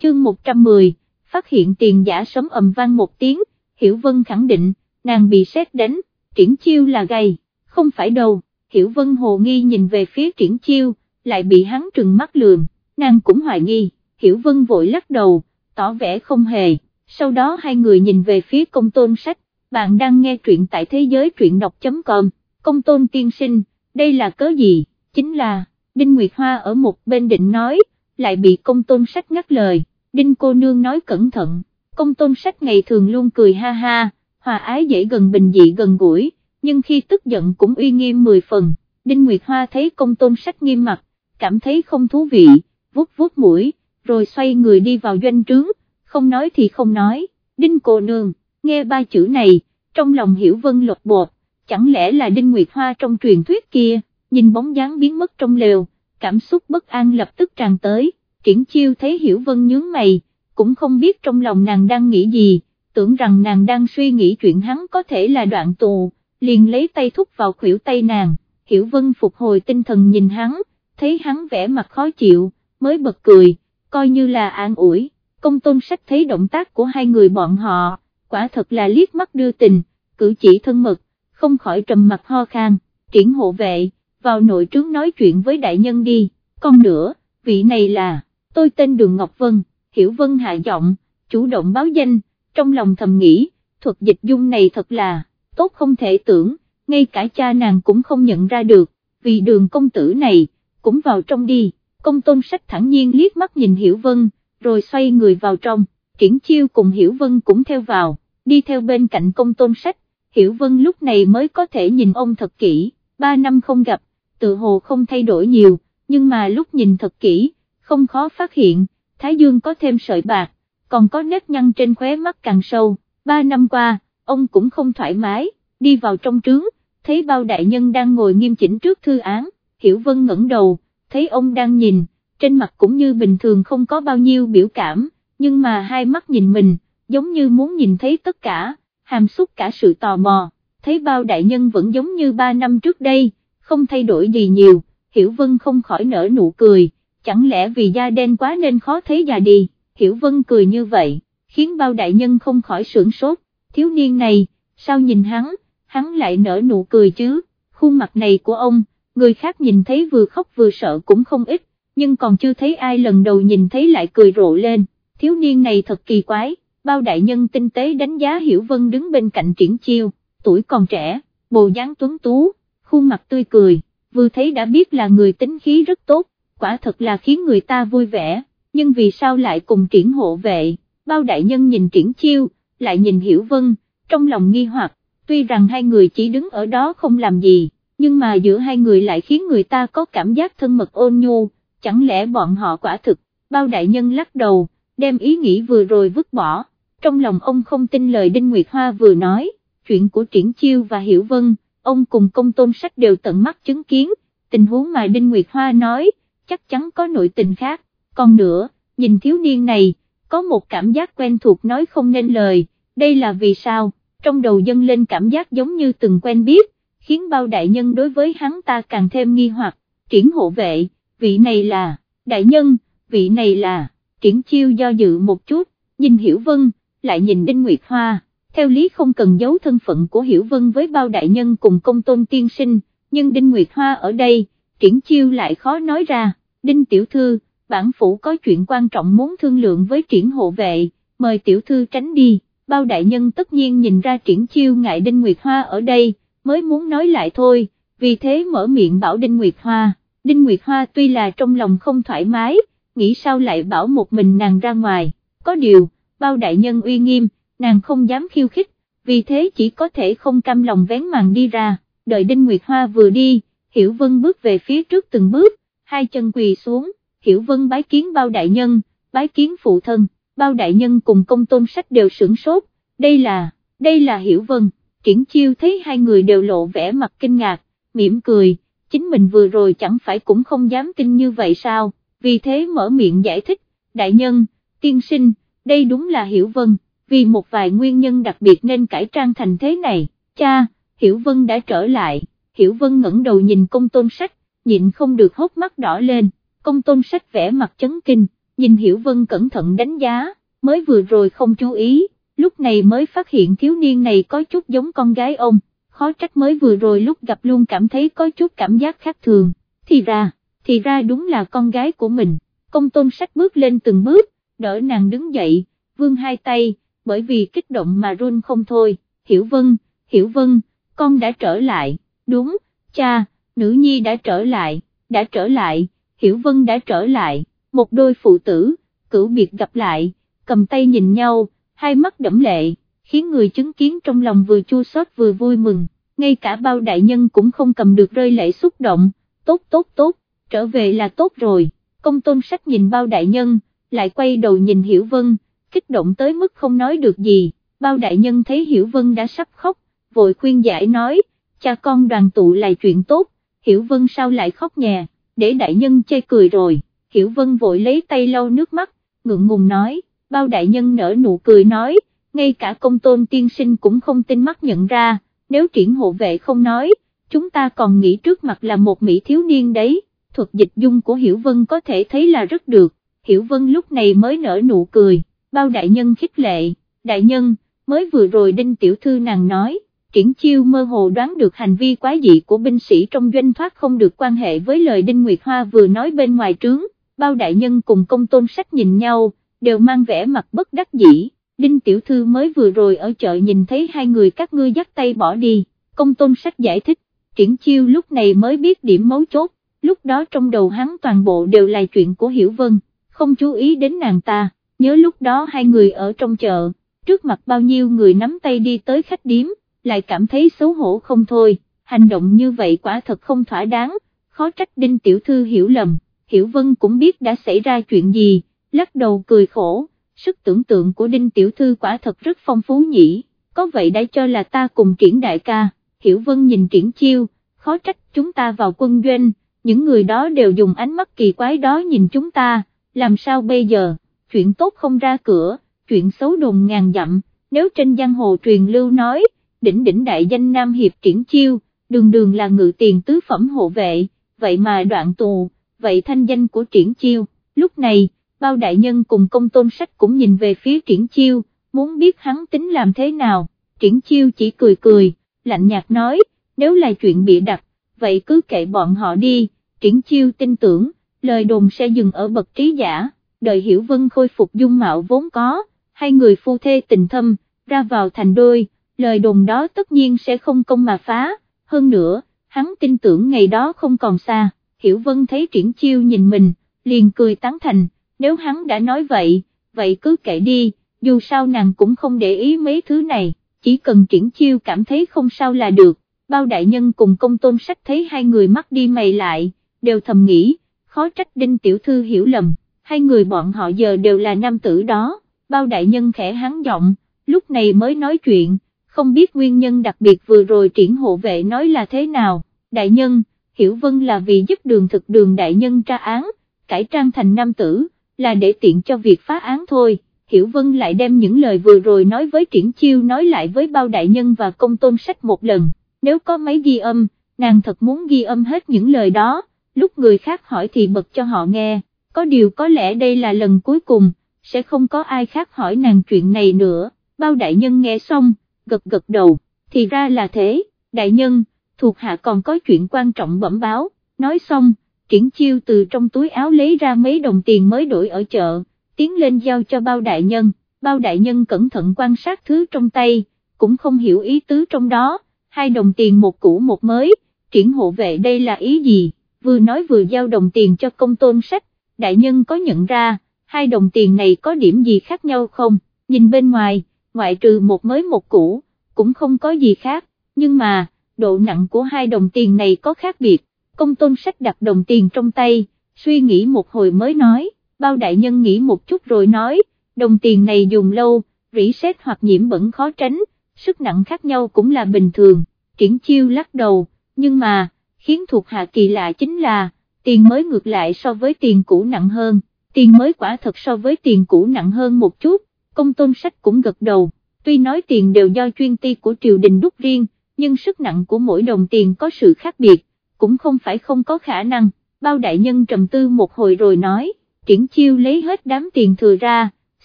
Chương 110, phát hiện tiền giả sấm ầm vang một tiếng, Hiểu Vân khẳng định, nàng bị xét đánh, triển chiêu là gầy, không phải đầu. Hiểu Vân hồ nghi nhìn về phía triển chiêu, lại bị hắn trừng mắt lườm, nàng cũng hoài nghi, Hiểu Vân vội lắc đầu, tỏ vẻ không hề, sau đó hai người nhìn về phía công tôn sách, bạn đang nghe truyện tại thế giới truyện đọc.com, công tôn tiên sinh, đây là cớ gì, chính là, Đinh Nguyệt Hoa ở một bên định nói, lại bị công tôn sách ngắt lời, Đinh cô nương nói cẩn thận, công tôn sách ngày thường luôn cười ha ha, hòa ái dễ gần bình dị gần gũi, nhưng khi tức giận cũng uy nghiêm mười phần, Đinh Nguyệt Hoa thấy công tôn sách nghiêm mặt, cảm thấy không thú vị, vuốt vuốt mũi, rồi xoay người đi vào doanh trướng, không nói thì không nói, Đinh cô nương, nghe ba chữ này, trong lòng hiểu vân lột bột, chẳng lẽ là Đinh Nguyệt Hoa trong truyền thuyết kia, nhìn bóng dáng biến mất trong lều, cảm xúc bất an lập tức tràn tới, triển chiêu thấy hiểu vân nhướng mày, cũng không biết trong lòng nàng đang nghĩ gì, tưởng rằng nàng đang suy nghĩ chuyện hắn có thể là đoạn tù, liền lấy tay thúc vào khuỷu tay nàng, hiểu vân phục hồi tinh thần nhìn hắn, thấy hắn vẻ mặt khó chịu, mới bật cười, coi như là an ủi, công tôn sách thấy động tác của hai người bọn họ, quả thật là liếc mắt đưa tình, cử chỉ thân mật, không khỏi trầm mặt ho khan, triển hộ vệ, vào nội trướng nói chuyện với đại nhân đi, con nữa, vị này là, tôi tên Đường Ngọc Vân, Hiểu Vân hạ giọng, chủ động báo danh, trong lòng thầm nghĩ, thuật dịch dung này thật là, tốt không thể tưởng, ngay cả cha nàng cũng không nhận ra được, vì đường công tử này, cũng vào trong đi, công tôn sách thẳng nhiên liếc mắt nhìn Hiểu Vân, rồi xoay người vào trong, triển chiêu cùng Hiểu Vân cũng theo vào, đi theo bên cạnh công tôn sách, Hiểu Vân lúc này mới có thể nhìn ông thật kỹ, ba năm không gặp, tự hồ không thay đổi nhiều, nhưng mà lúc nhìn thật kỹ, không khó phát hiện, Thái Dương có thêm sợi bạc, còn có nếp nhăn trên khóe mắt càng sâu, ba năm qua, ông cũng không thoải mái, đi vào trong trướng, thấy bao đại nhân đang ngồi nghiêm chỉnh trước thư án, Hiểu Vân ngẩng đầu, thấy ông đang nhìn, trên mặt cũng như bình thường không có bao nhiêu biểu cảm, nhưng mà hai mắt nhìn mình, giống như muốn nhìn thấy tất cả, hàm xúc cả sự tò mò, thấy bao đại nhân vẫn giống như ba năm trước đây, không thay đổi gì nhiều, Hiểu Vân không khỏi nở nụ cười, chẳng lẽ vì da đen quá nên khó thấy già đi, Hiểu Vân cười như vậy, khiến bao đại nhân không khỏi sưởng sốt, thiếu niên này, sao nhìn hắn, hắn lại nở nụ cười chứ, khuôn mặt này của ông, người khác nhìn thấy vừa khóc vừa sợ cũng không ít, nhưng còn chưa thấy ai lần đầu nhìn thấy lại cười rộ lên, thiếu niên này thật kỳ quái, bao đại nhân tinh tế đánh giá Hiểu Vân đứng bên cạnh triển chiêu, tuổi còn trẻ, bồ dáng tuấn tú, khuôn mặt tươi cười, vừa thấy đã biết là người tính khí rất tốt, quả thật là khiến người ta vui vẻ, nhưng vì sao lại cùng triển hộ vệ, bao đại nhân nhìn triển chiêu, lại nhìn Hiểu Vân, trong lòng nghi hoặc, tuy rằng hai người chỉ đứng ở đó không làm gì, nhưng mà giữa hai người lại khiến người ta có cảm giác thân mật ôn nhu, chẳng lẽ bọn họ quả thực, bao đại nhân lắc đầu, đem ý nghĩ vừa rồi vứt bỏ, trong lòng ông không tin lời Đinh Nguyệt Hoa vừa nói, chuyện của Triển Chiêu và Hiểu Vân, ông cùng công tôn sách đều tận mắt chứng kiến, tình huống mà Đinh Nguyệt Hoa nói, chắc chắn có nội tình khác, còn nữa, nhìn thiếu niên này, có một cảm giác quen thuộc nói không nên lời, đây là vì sao, trong đầu dâng lên cảm giác giống như từng quen biết, khiến bao đại nhân đối với hắn ta càng thêm nghi hoặc, triển hộ vệ, vị này là, đại nhân, vị này là, triển chiêu do dự một chút, nhìn Hiểu Vân, lại nhìn Đinh Nguyệt Hoa, theo lý không cần giấu thân phận của Hiểu Vân với bao đại nhân cùng công tôn tiên sinh, nhưng Đinh Nguyệt Hoa ở đây, triển chiêu lại khó nói ra, Đinh Tiểu Thư, bản phủ có chuyện quan trọng muốn thương lượng với triển hộ vệ, mời Tiểu Thư tránh đi, bao đại nhân tất nhiên nhìn ra triển chiêu ngại Đinh Nguyệt Hoa ở đây, mới muốn nói lại thôi, vì thế mở miệng bảo Đinh Nguyệt Hoa, Đinh Nguyệt Hoa tuy là trong lòng không thoải mái, nghĩ sao lại bảo một mình nàng ra ngoài, có điều, bao đại nhân uy nghiêm, nàng không dám khiêu khích, vì thế chỉ có thể không cam lòng vén màn đi ra, đợi Đinh Nguyệt Hoa vừa đi, Hiểu Vân bước về phía trước từng bước, hai chân quỳ xuống, Hiểu Vân bái kiến bao đại nhân, bái kiến phụ thân, bao đại nhân cùng công tôn sách đều sửng sốt, đây là, đây là Hiểu Vân, triển chiêu thấy hai người đều lộ vẻ mặt kinh ngạc, mỉm cười, chính mình vừa rồi chẳng phải cũng không dám kinh như vậy sao, vì thế mở miệng giải thích, đại nhân, tiên sinh, đây đúng là Hiểu Vân, vì một vài nguyên nhân đặc biệt nên cải trang thành thế này, cha, Hiểu Vân đã trở lại, Hiểu Vân ngẩng đầu nhìn công tôn sách, nhịn không được hốc mắt đỏ lên, công tôn sách vẽ mặt chấn kinh, nhìn Hiểu Vân cẩn thận đánh giá, mới vừa rồi không chú ý, lúc này mới phát hiện thiếu niên này có chút giống con gái ông, khó trách mới vừa rồi lúc gặp luôn cảm thấy có chút cảm giác khác thường, thì ra, thì ra đúng là con gái của mình, công tôn sách bước lên từng bước, đỡ nàng đứng dậy, vương hai tay, bởi vì kích động mà run không thôi, hiểu vân, hiểu vân, con đã trở lại, đúng, cha, nữ nhi đã trở lại, đã trở lại, hiểu vân đã trở lại, một đôi phụ tử, cửu biệt gặp lại, cầm tay nhìn nhau, hai mắt đẫm lệ, khiến người chứng kiến trong lòng vừa chua xót vừa vui mừng, ngay cả bao đại nhân cũng không cầm được rơi lệ xúc động, tốt tốt tốt, trở về là tốt rồi, công tôn sách nhìn bao đại nhân, lại quay đầu nhìn Hiểu Vân, kích động tới mức không nói được gì, bao đại nhân thấy Hiểu Vân đã sắp khóc, vội khuyên giải nói, cha con đoàn tụ là chuyện tốt, Hiểu Vân sao lại khóc nhè, để đại nhân chê cười rồi, Hiểu Vân vội lấy tay lau nước mắt, ngượng ngùng nói, bao đại nhân nở nụ cười nói, ngay cả công tôn tiên sinh cũng không tin mắt nhận ra, nếu triển hộ vệ không nói, chúng ta còn nghĩ trước mặt là một mỹ thiếu niên đấy, thuật dịch dung của Hiểu Vân có thể thấy là rất được, Hiểu Vân lúc này mới nở nụ cười, bao đại nhân khích lệ, đại nhân, mới vừa rồi đinh tiểu thư nàng nói, triển chiêu mơ hồ đoán được hành vi quá dị của binh sĩ trong doanh thoát không được quan hệ với lời đinh Nguyệt Hoa vừa nói bên ngoài trướng, bao đại nhân cùng công tôn sách nhìn nhau, đều mang vẻ mặt bất đắc dĩ, đinh tiểu thư mới vừa rồi ở chợ nhìn thấy hai người các ngươi dắt tay bỏ đi, công tôn sách giải thích, triển chiêu lúc này mới biết điểm mấu chốt, lúc đó trong đầu hắn toàn bộ đều là chuyện của Hiểu Vân, không chú ý đến nàng ta, nhớ lúc đó hai người ở trong chợ, trước mặt bao nhiêu người nắm tay đi tới khách điếm, lại cảm thấy xấu hổ không thôi, hành động như vậy quả thật không thỏa đáng, khó trách đinh tiểu thư hiểu lầm, Hiểu Vân cũng biết đã xảy ra chuyện gì, lắc đầu cười khổ, sức tưởng tượng của đinh tiểu thư quả thật rất phong phú nhỉ, có vậy đã cho là ta cùng triển đại ca, Hiểu Vân nhìn triển chiêu, khó trách chúng ta vào quân doanh, những người đó đều dùng ánh mắt kỳ quái đó nhìn chúng ta, làm sao bây giờ, chuyện tốt không ra cửa, chuyện xấu đồn ngàn dặm, nếu trên giang hồ truyền lưu nói, đỉnh đỉnh đại danh Nam Hiệp triển chiêu, đường đường là ngự tiền tứ phẩm hộ vệ, vậy mà đoạn tù, vậy thanh danh của triển chiêu, lúc này, bao đại nhân cùng công tôn sách cũng nhìn về phía triển chiêu, muốn biết hắn tính làm thế nào, triển chiêu chỉ cười cười, lạnh nhạt nói, nếu là chuyện bị đặt, vậy cứ kệ bọn họ đi, triển chiêu tin tưởng, lời đồn sẽ dừng ở bậc trí giả, đợi Hiểu Vân khôi phục dung mạo vốn có, hai người phu thê tình thâm, ra vào thành đôi, lời đồn đó tất nhiên sẽ không công mà phá, hơn nữa, hắn tin tưởng ngày đó không còn xa, Hiểu Vân thấy triển chiêu nhìn mình, liền cười tán thành, nếu hắn đã nói vậy, vậy cứ kệ đi, dù sao nàng cũng không để ý mấy thứ này, chỉ cần triển chiêu cảm thấy không sao là được, bao đại nhân cùng công tôn sách thấy hai người mắt đi mày lại, đều thầm nghĩ, khó trách đinh tiểu thư hiểu lầm, hai người bọn họ giờ đều là nam tử đó, bao đại nhân khẽ hắn giọng, lúc này mới nói chuyện, không biết nguyên nhân đặc biệt vừa rồi triển hộ vệ nói là thế nào, đại nhân, hiểu vân là vì giúp đường thực đường đại nhân tra án, cải trang thành nam tử, là để tiện cho việc phá án thôi. Hiểu Vân lại đem những lời vừa rồi nói với Triển Chiêu nói lại với bao đại nhân và công tôn sách một lần, nếu có máy ghi âm, nàng thật muốn ghi âm hết những lời đó, lúc người khác hỏi thì bật cho họ nghe, có điều có lẽ đây là lần cuối cùng, sẽ không có ai khác hỏi nàng chuyện này nữa, bao đại nhân nghe xong, gật gật đầu, thì ra là thế, đại nhân, thuộc hạ còn có chuyện quan trọng bẩm báo, nói xong, triển chiêu từ trong túi áo lấy ra mấy đồng tiền mới đổi ở chợ, tiến lên giao cho bao đại nhân, bao đại nhân cẩn thận quan sát thứ trong tay, cũng không hiểu ý tứ trong đó, hai đồng tiền một cũ một mới, triển hộ vệ đây là ý gì, vừa nói vừa giao đồng tiền cho công tôn sách, đại nhân có nhận ra, hai đồng tiền này có điểm gì khác nhau không, nhìn bên ngoài, ngoại trừ một mới một cũ, cũng không có gì khác, nhưng mà, độ nặng của hai đồng tiền này có khác biệt, công tôn sách đặt đồng tiền trong tay, suy nghĩ một hồi mới nói, bao đại nhân nghĩ một chút rồi nói, đồng tiền này dùng lâu, rỉ sét hoặc nhiễm bẩn khó tránh, sức nặng khác nhau cũng là bình thường, triển chiêu lắc đầu, nhưng mà, khiến thuộc hạ kỳ lạ chính là, tiền mới ngược lại so với tiền cũ nặng hơn, tiền mới quả thật so với tiền cũ nặng hơn một chút, công tôn sách cũng gật đầu, tuy nói tiền đều do chuyên ti của triều đình đúc riêng, nhưng sức nặng của mỗi đồng tiền có sự khác biệt, cũng không phải không có khả năng, bao đại nhân trầm tư một hồi rồi nói, triển chiêu lấy hết đám tiền thừa ra,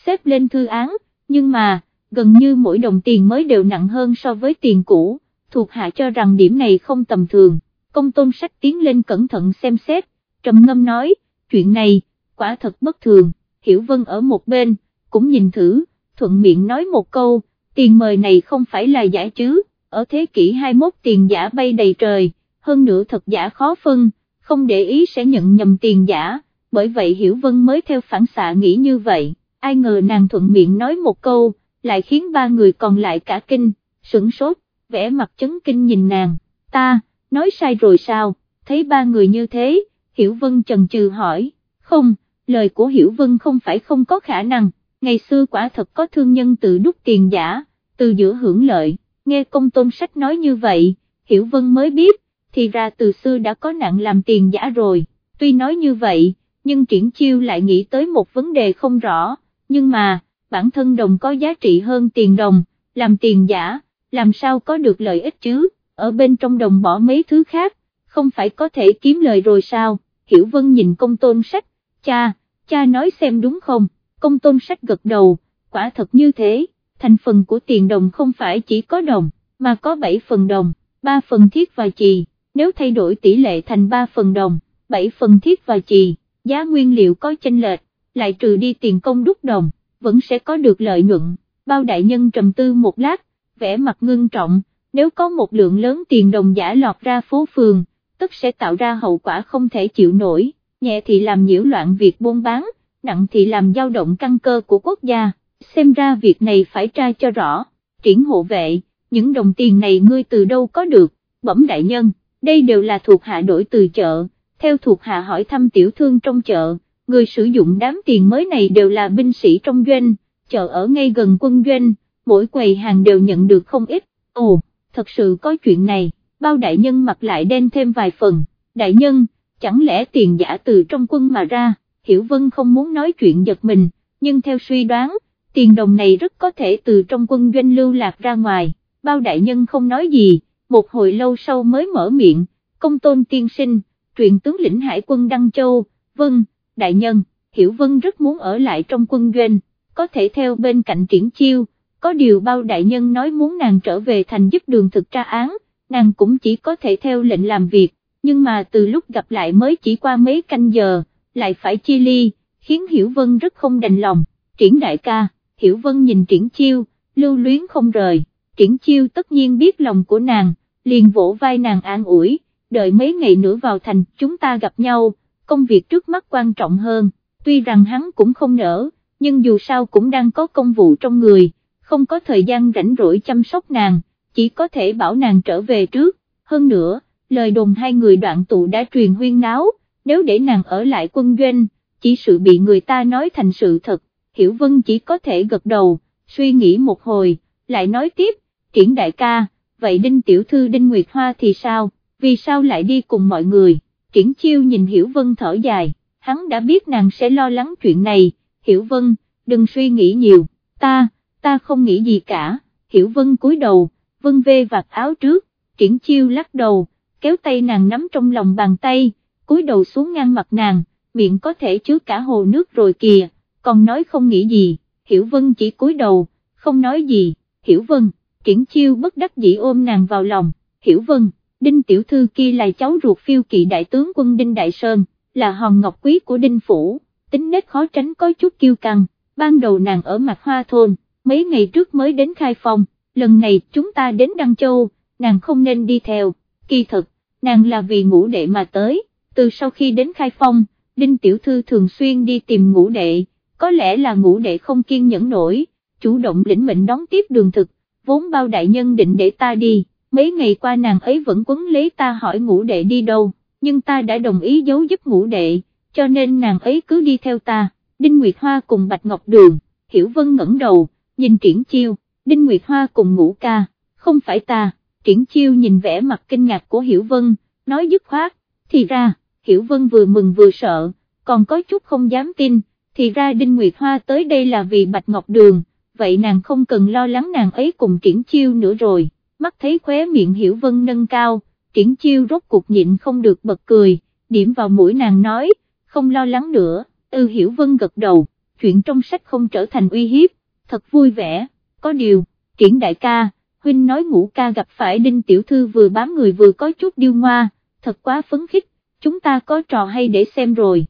xếp lên thư án, nhưng mà, gần như mỗi đồng tiền mới đều nặng hơn so với tiền cũ, thuộc hạ cho rằng điểm này không tầm thường, công tôn sách tiến lên cẩn thận xem xét, trầm ngâm nói, chuyện này, quả thật bất thường, Hiểu Vân ở một bên, cũng nhìn thử, thuận miệng nói một câu, tiền mời này không phải là giả chứ, ở thế kỷ 21 tiền giả bay đầy trời, hơn nữa thật giả khó phân, không để ý sẽ nhận nhầm tiền giả, bởi vậy Hiểu Vân mới theo phản xạ nghĩ như vậy, ai ngờ nàng thuận miệng nói một câu, lại khiến ba người còn lại cả kinh, sửng sốt, vẽ mặt chấn kinh nhìn nàng, ta, nói sai rồi sao, thấy ba người như thế, Hiểu Vân chần chừ hỏi, không, lời của Hiểu Vân không phải không có khả năng, ngày xưa quả thật có thương nhân tự đúc tiền giả, từ giữa hưởng lợi, nghe công tôn sách nói như vậy, Hiểu Vân mới biết, thì ra từ xưa đã có nạn làm tiền giả rồi, tuy nói như vậy, nhưng triển chiêu lại nghĩ tới một vấn đề không rõ, nhưng mà, bản thân đồng có giá trị hơn tiền đồng, làm tiền giả, làm sao có được lợi ích chứ, ở bên trong đồng bỏ mấy thứ khác, không phải có thể kiếm lời rồi sao, Hiểu Vân nhìn công tôn sách, cha, cha nói xem đúng không, công tôn sách gật đầu, quả thật như thế, thành phần của tiền đồng không phải chỉ có đồng, mà có 7 phần đồng, 3 phần thiết và chì, nếu thay đổi tỷ lệ thành 3 phần đồng, 7 phần thiết và chì, giá nguyên liệu có chênh lệch, lại trừ đi tiền công đúc đồng, vẫn sẽ có được lợi nhuận, bao đại nhân trầm tư một lát, vẻ mặt ngưng trọng, nếu có một lượng lớn tiền đồng giả lọt ra phố phường, tức sẽ tạo ra hậu quả không thể chịu nổi, nhẹ thì làm nhiễu loạn việc buôn bán, nặng thì làm dao động căn cơ của quốc gia, xem ra việc này phải tra cho rõ, triển hộ vệ, những đồng tiền này ngươi từ đâu có được, bẩm đại nhân, đây đều là thuộc hạ đổi từ chợ, theo thuộc hạ hỏi thăm tiểu thương trong chợ, người sử dụng đám tiền mới này đều là binh sĩ trong doanh, chợ ở ngay gần quân doanh, mỗi quầy hàng đều nhận được không ít, ồ, thật sự có chuyện này, bao đại nhân mặc lại đen thêm vài phần, đại nhân, chẳng lẽ tiền giả từ trong quân mà ra, Hiểu Vân không muốn nói chuyện giật mình, nhưng theo suy đoán, tiền đồng này rất có thể từ trong quân doanh lưu lạc ra ngoài, bao đại nhân không nói gì, một hồi lâu sau mới mở miệng, công tôn tiên sinh, truyền tướng lĩnh hải quân Đăng Châu, vâng, đại nhân, Hiểu Vân rất muốn ở lại trong quân doanh, có thể theo bên cạnh triển chiêu, có điều bao đại nhân nói muốn nàng trở về thành giúp đường thực tra án, nàng cũng chỉ có thể theo lệnh làm việc, nhưng mà từ lúc gặp lại mới chỉ qua mấy canh giờ, lại phải chia ly, khiến Hiểu Vân rất không đành lòng, triển đại ca, Hiểu Vân nhìn triển chiêu, lưu luyến không rời, triển chiêu tất nhiên biết lòng của nàng, liền vỗ vai nàng an ủi, đợi mấy ngày nữa vào thành chúng ta gặp nhau, công việc trước mắt quan trọng hơn, tuy rằng hắn cũng không nỡ, nhưng dù sao cũng đang có công vụ trong người, không có thời gian rảnh rỗi chăm sóc nàng, chỉ có thể bảo nàng trở về trước, hơn nữa, lời đồn hai người đoạn tụ đã truyền huyên náo, nếu để nàng ở lại quân doanh, chỉ sự bị người ta nói thành sự thật, Hiểu Vân chỉ có thể gật đầu, suy nghĩ một hồi, lại nói tiếp, triển đại ca, vậy Đinh Tiểu Thư Đinh Nguyệt Hoa thì sao, vì sao lại đi cùng mọi người, triển chiêu nhìn Hiểu Vân thở dài, hắn đã biết nàng sẽ lo lắng chuyện này, Hiểu Vân, đừng suy nghĩ nhiều, ta, ta không nghĩ gì cả, Hiểu Vân cúi đầu, Vân vê vạt áo trước, triển chiêu lắc đầu, kéo tay nàng nắm trong lòng bàn tay, cúi đầu xuống ngang mặt nàng, miệng có thể chứa cả hồ nước rồi kìa, còn nói không nghĩ gì, Hiểu Vân chỉ cúi đầu, không nói gì, Hiểu Vân, triển chiêu bất đắc dĩ ôm nàng vào lòng, Hiểu Vân, Đinh Tiểu Thư kia là cháu ruột phiêu kỵ đại tướng quân Đinh Đại Sơn, là hòn ngọc quý của Đinh Phủ, tính nết khó tránh có chút kiêu căng, ban đầu nàng ở mặt hoa thôn, mấy ngày trước mới đến khai phòng, lần này chúng ta đến Đăng Châu, nàng không nên đi theo, kỳ thực, nàng là vì ngủ đệ mà tới, từ sau khi đến khai phong, Đinh Tiểu Thư thường xuyên đi tìm ngũ đệ, có lẽ là ngũ đệ không kiên nhẫn nổi, chủ động lĩnh mệnh đón tiếp đường thực, vốn bao đại nhân định để ta đi, mấy ngày qua nàng ấy vẫn quấn lấy ta hỏi ngũ đệ đi đâu, nhưng ta đã đồng ý giấu giúp ngũ đệ, cho nên nàng ấy cứ đi theo ta, Đinh Nguyệt Hoa cùng Bạch Ngọc Đường, Hiểu Vân ngẩng đầu, nhìn triển chiêu, Đinh Nguyệt Hoa cùng ngũ ca, không phải ta, triển chiêu nhìn vẻ mặt kinh ngạc của Hiểu Vân, nói dứt khoát, thì ra, Hiểu Vân vừa mừng vừa sợ, còn có chút không dám tin, thì ra Đinh Nguyệt Hoa tới đây là vì Bạch Ngọc Đường, vậy nàng không cần lo lắng nàng ấy cùng triển chiêu nữa rồi, mắt thấy khóe miệng Hiểu Vân nâng cao, triển chiêu rốt cuộc nhịn không được bật cười, điểm vào mũi nàng nói, không lo lắng nữa, ư Hiểu Vân gật đầu, chuyện trong sách không trở thành uy hiếp, thật vui vẻ, có điều, triển đại ca, huynh nói ngũ ca gặp phải đinh tiểu thư vừa bám người vừa có chút điêu ngoa, thật quá phấn khích, chúng ta có trò hay để xem rồi.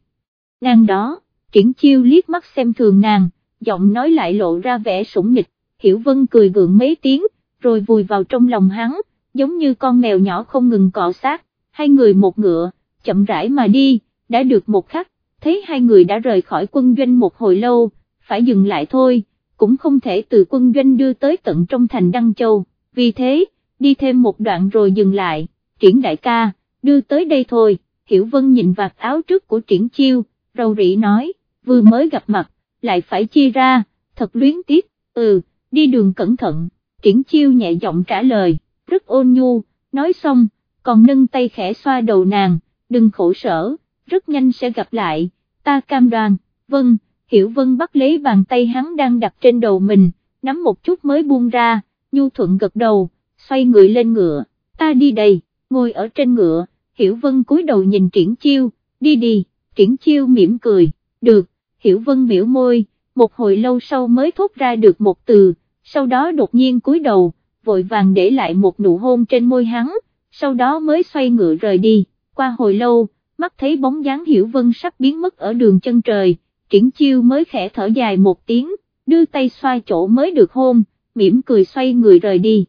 Nàng đó, triển chiêu liếc mắt xem thường nàng, giọng nói lại lộ ra vẻ sủng nghịch. hiểu vân cười gượng mấy tiếng, rồi vùi vào trong lòng hắn, giống như con mèo nhỏ không ngừng cọ sát, hai người một ngựa, chậm rãi mà đi, đã được một khắc, thấy hai người đã rời khỏi quân doanh một hồi lâu, phải dừng lại thôi, cũng không thể từ quân doanh đưa tới tận trong thành Đăng Châu, vì thế, đi thêm một đoạn rồi dừng lại, triển đại ca, đưa tới đây thôi, Hiểu Vân nhìn vạt áo trước của triển chiêu, rầu rĩ nói, vừa mới gặp mặt, lại phải chia ra, thật luyến tiếc, ừ, đi đường cẩn thận, triển chiêu nhẹ giọng trả lời, rất ôn nhu, nói xong, còn nâng tay khẽ xoa đầu nàng, đừng khổ sở, rất nhanh sẽ gặp lại, ta cam đoan, vâng, Hiểu Vân bắt lấy bàn tay hắn đang đặt trên đầu mình, nắm một chút mới buông ra, nhu thuận gật đầu, xoay người lên ngựa, ta đi đây, ngồi ở trên ngựa, Hiểu Vân cúi đầu nhìn triển chiêu, đi đi, triển chiêu mỉm cười, được, Hiểu Vân miễu môi, một hồi lâu sau mới thốt ra được một từ, sau đó đột nhiên cúi đầu, vội vàng để lại một nụ hôn trên môi hắn, sau đó mới xoay ngựa rời đi, qua hồi lâu, mắt thấy bóng dáng Hiểu Vân sắp biến mất ở đường chân trời, triển chiêu mới khẽ thở dài một tiếng, đưa tay xoa chỗ mới được hôn, mỉm cười xoay người rời đi.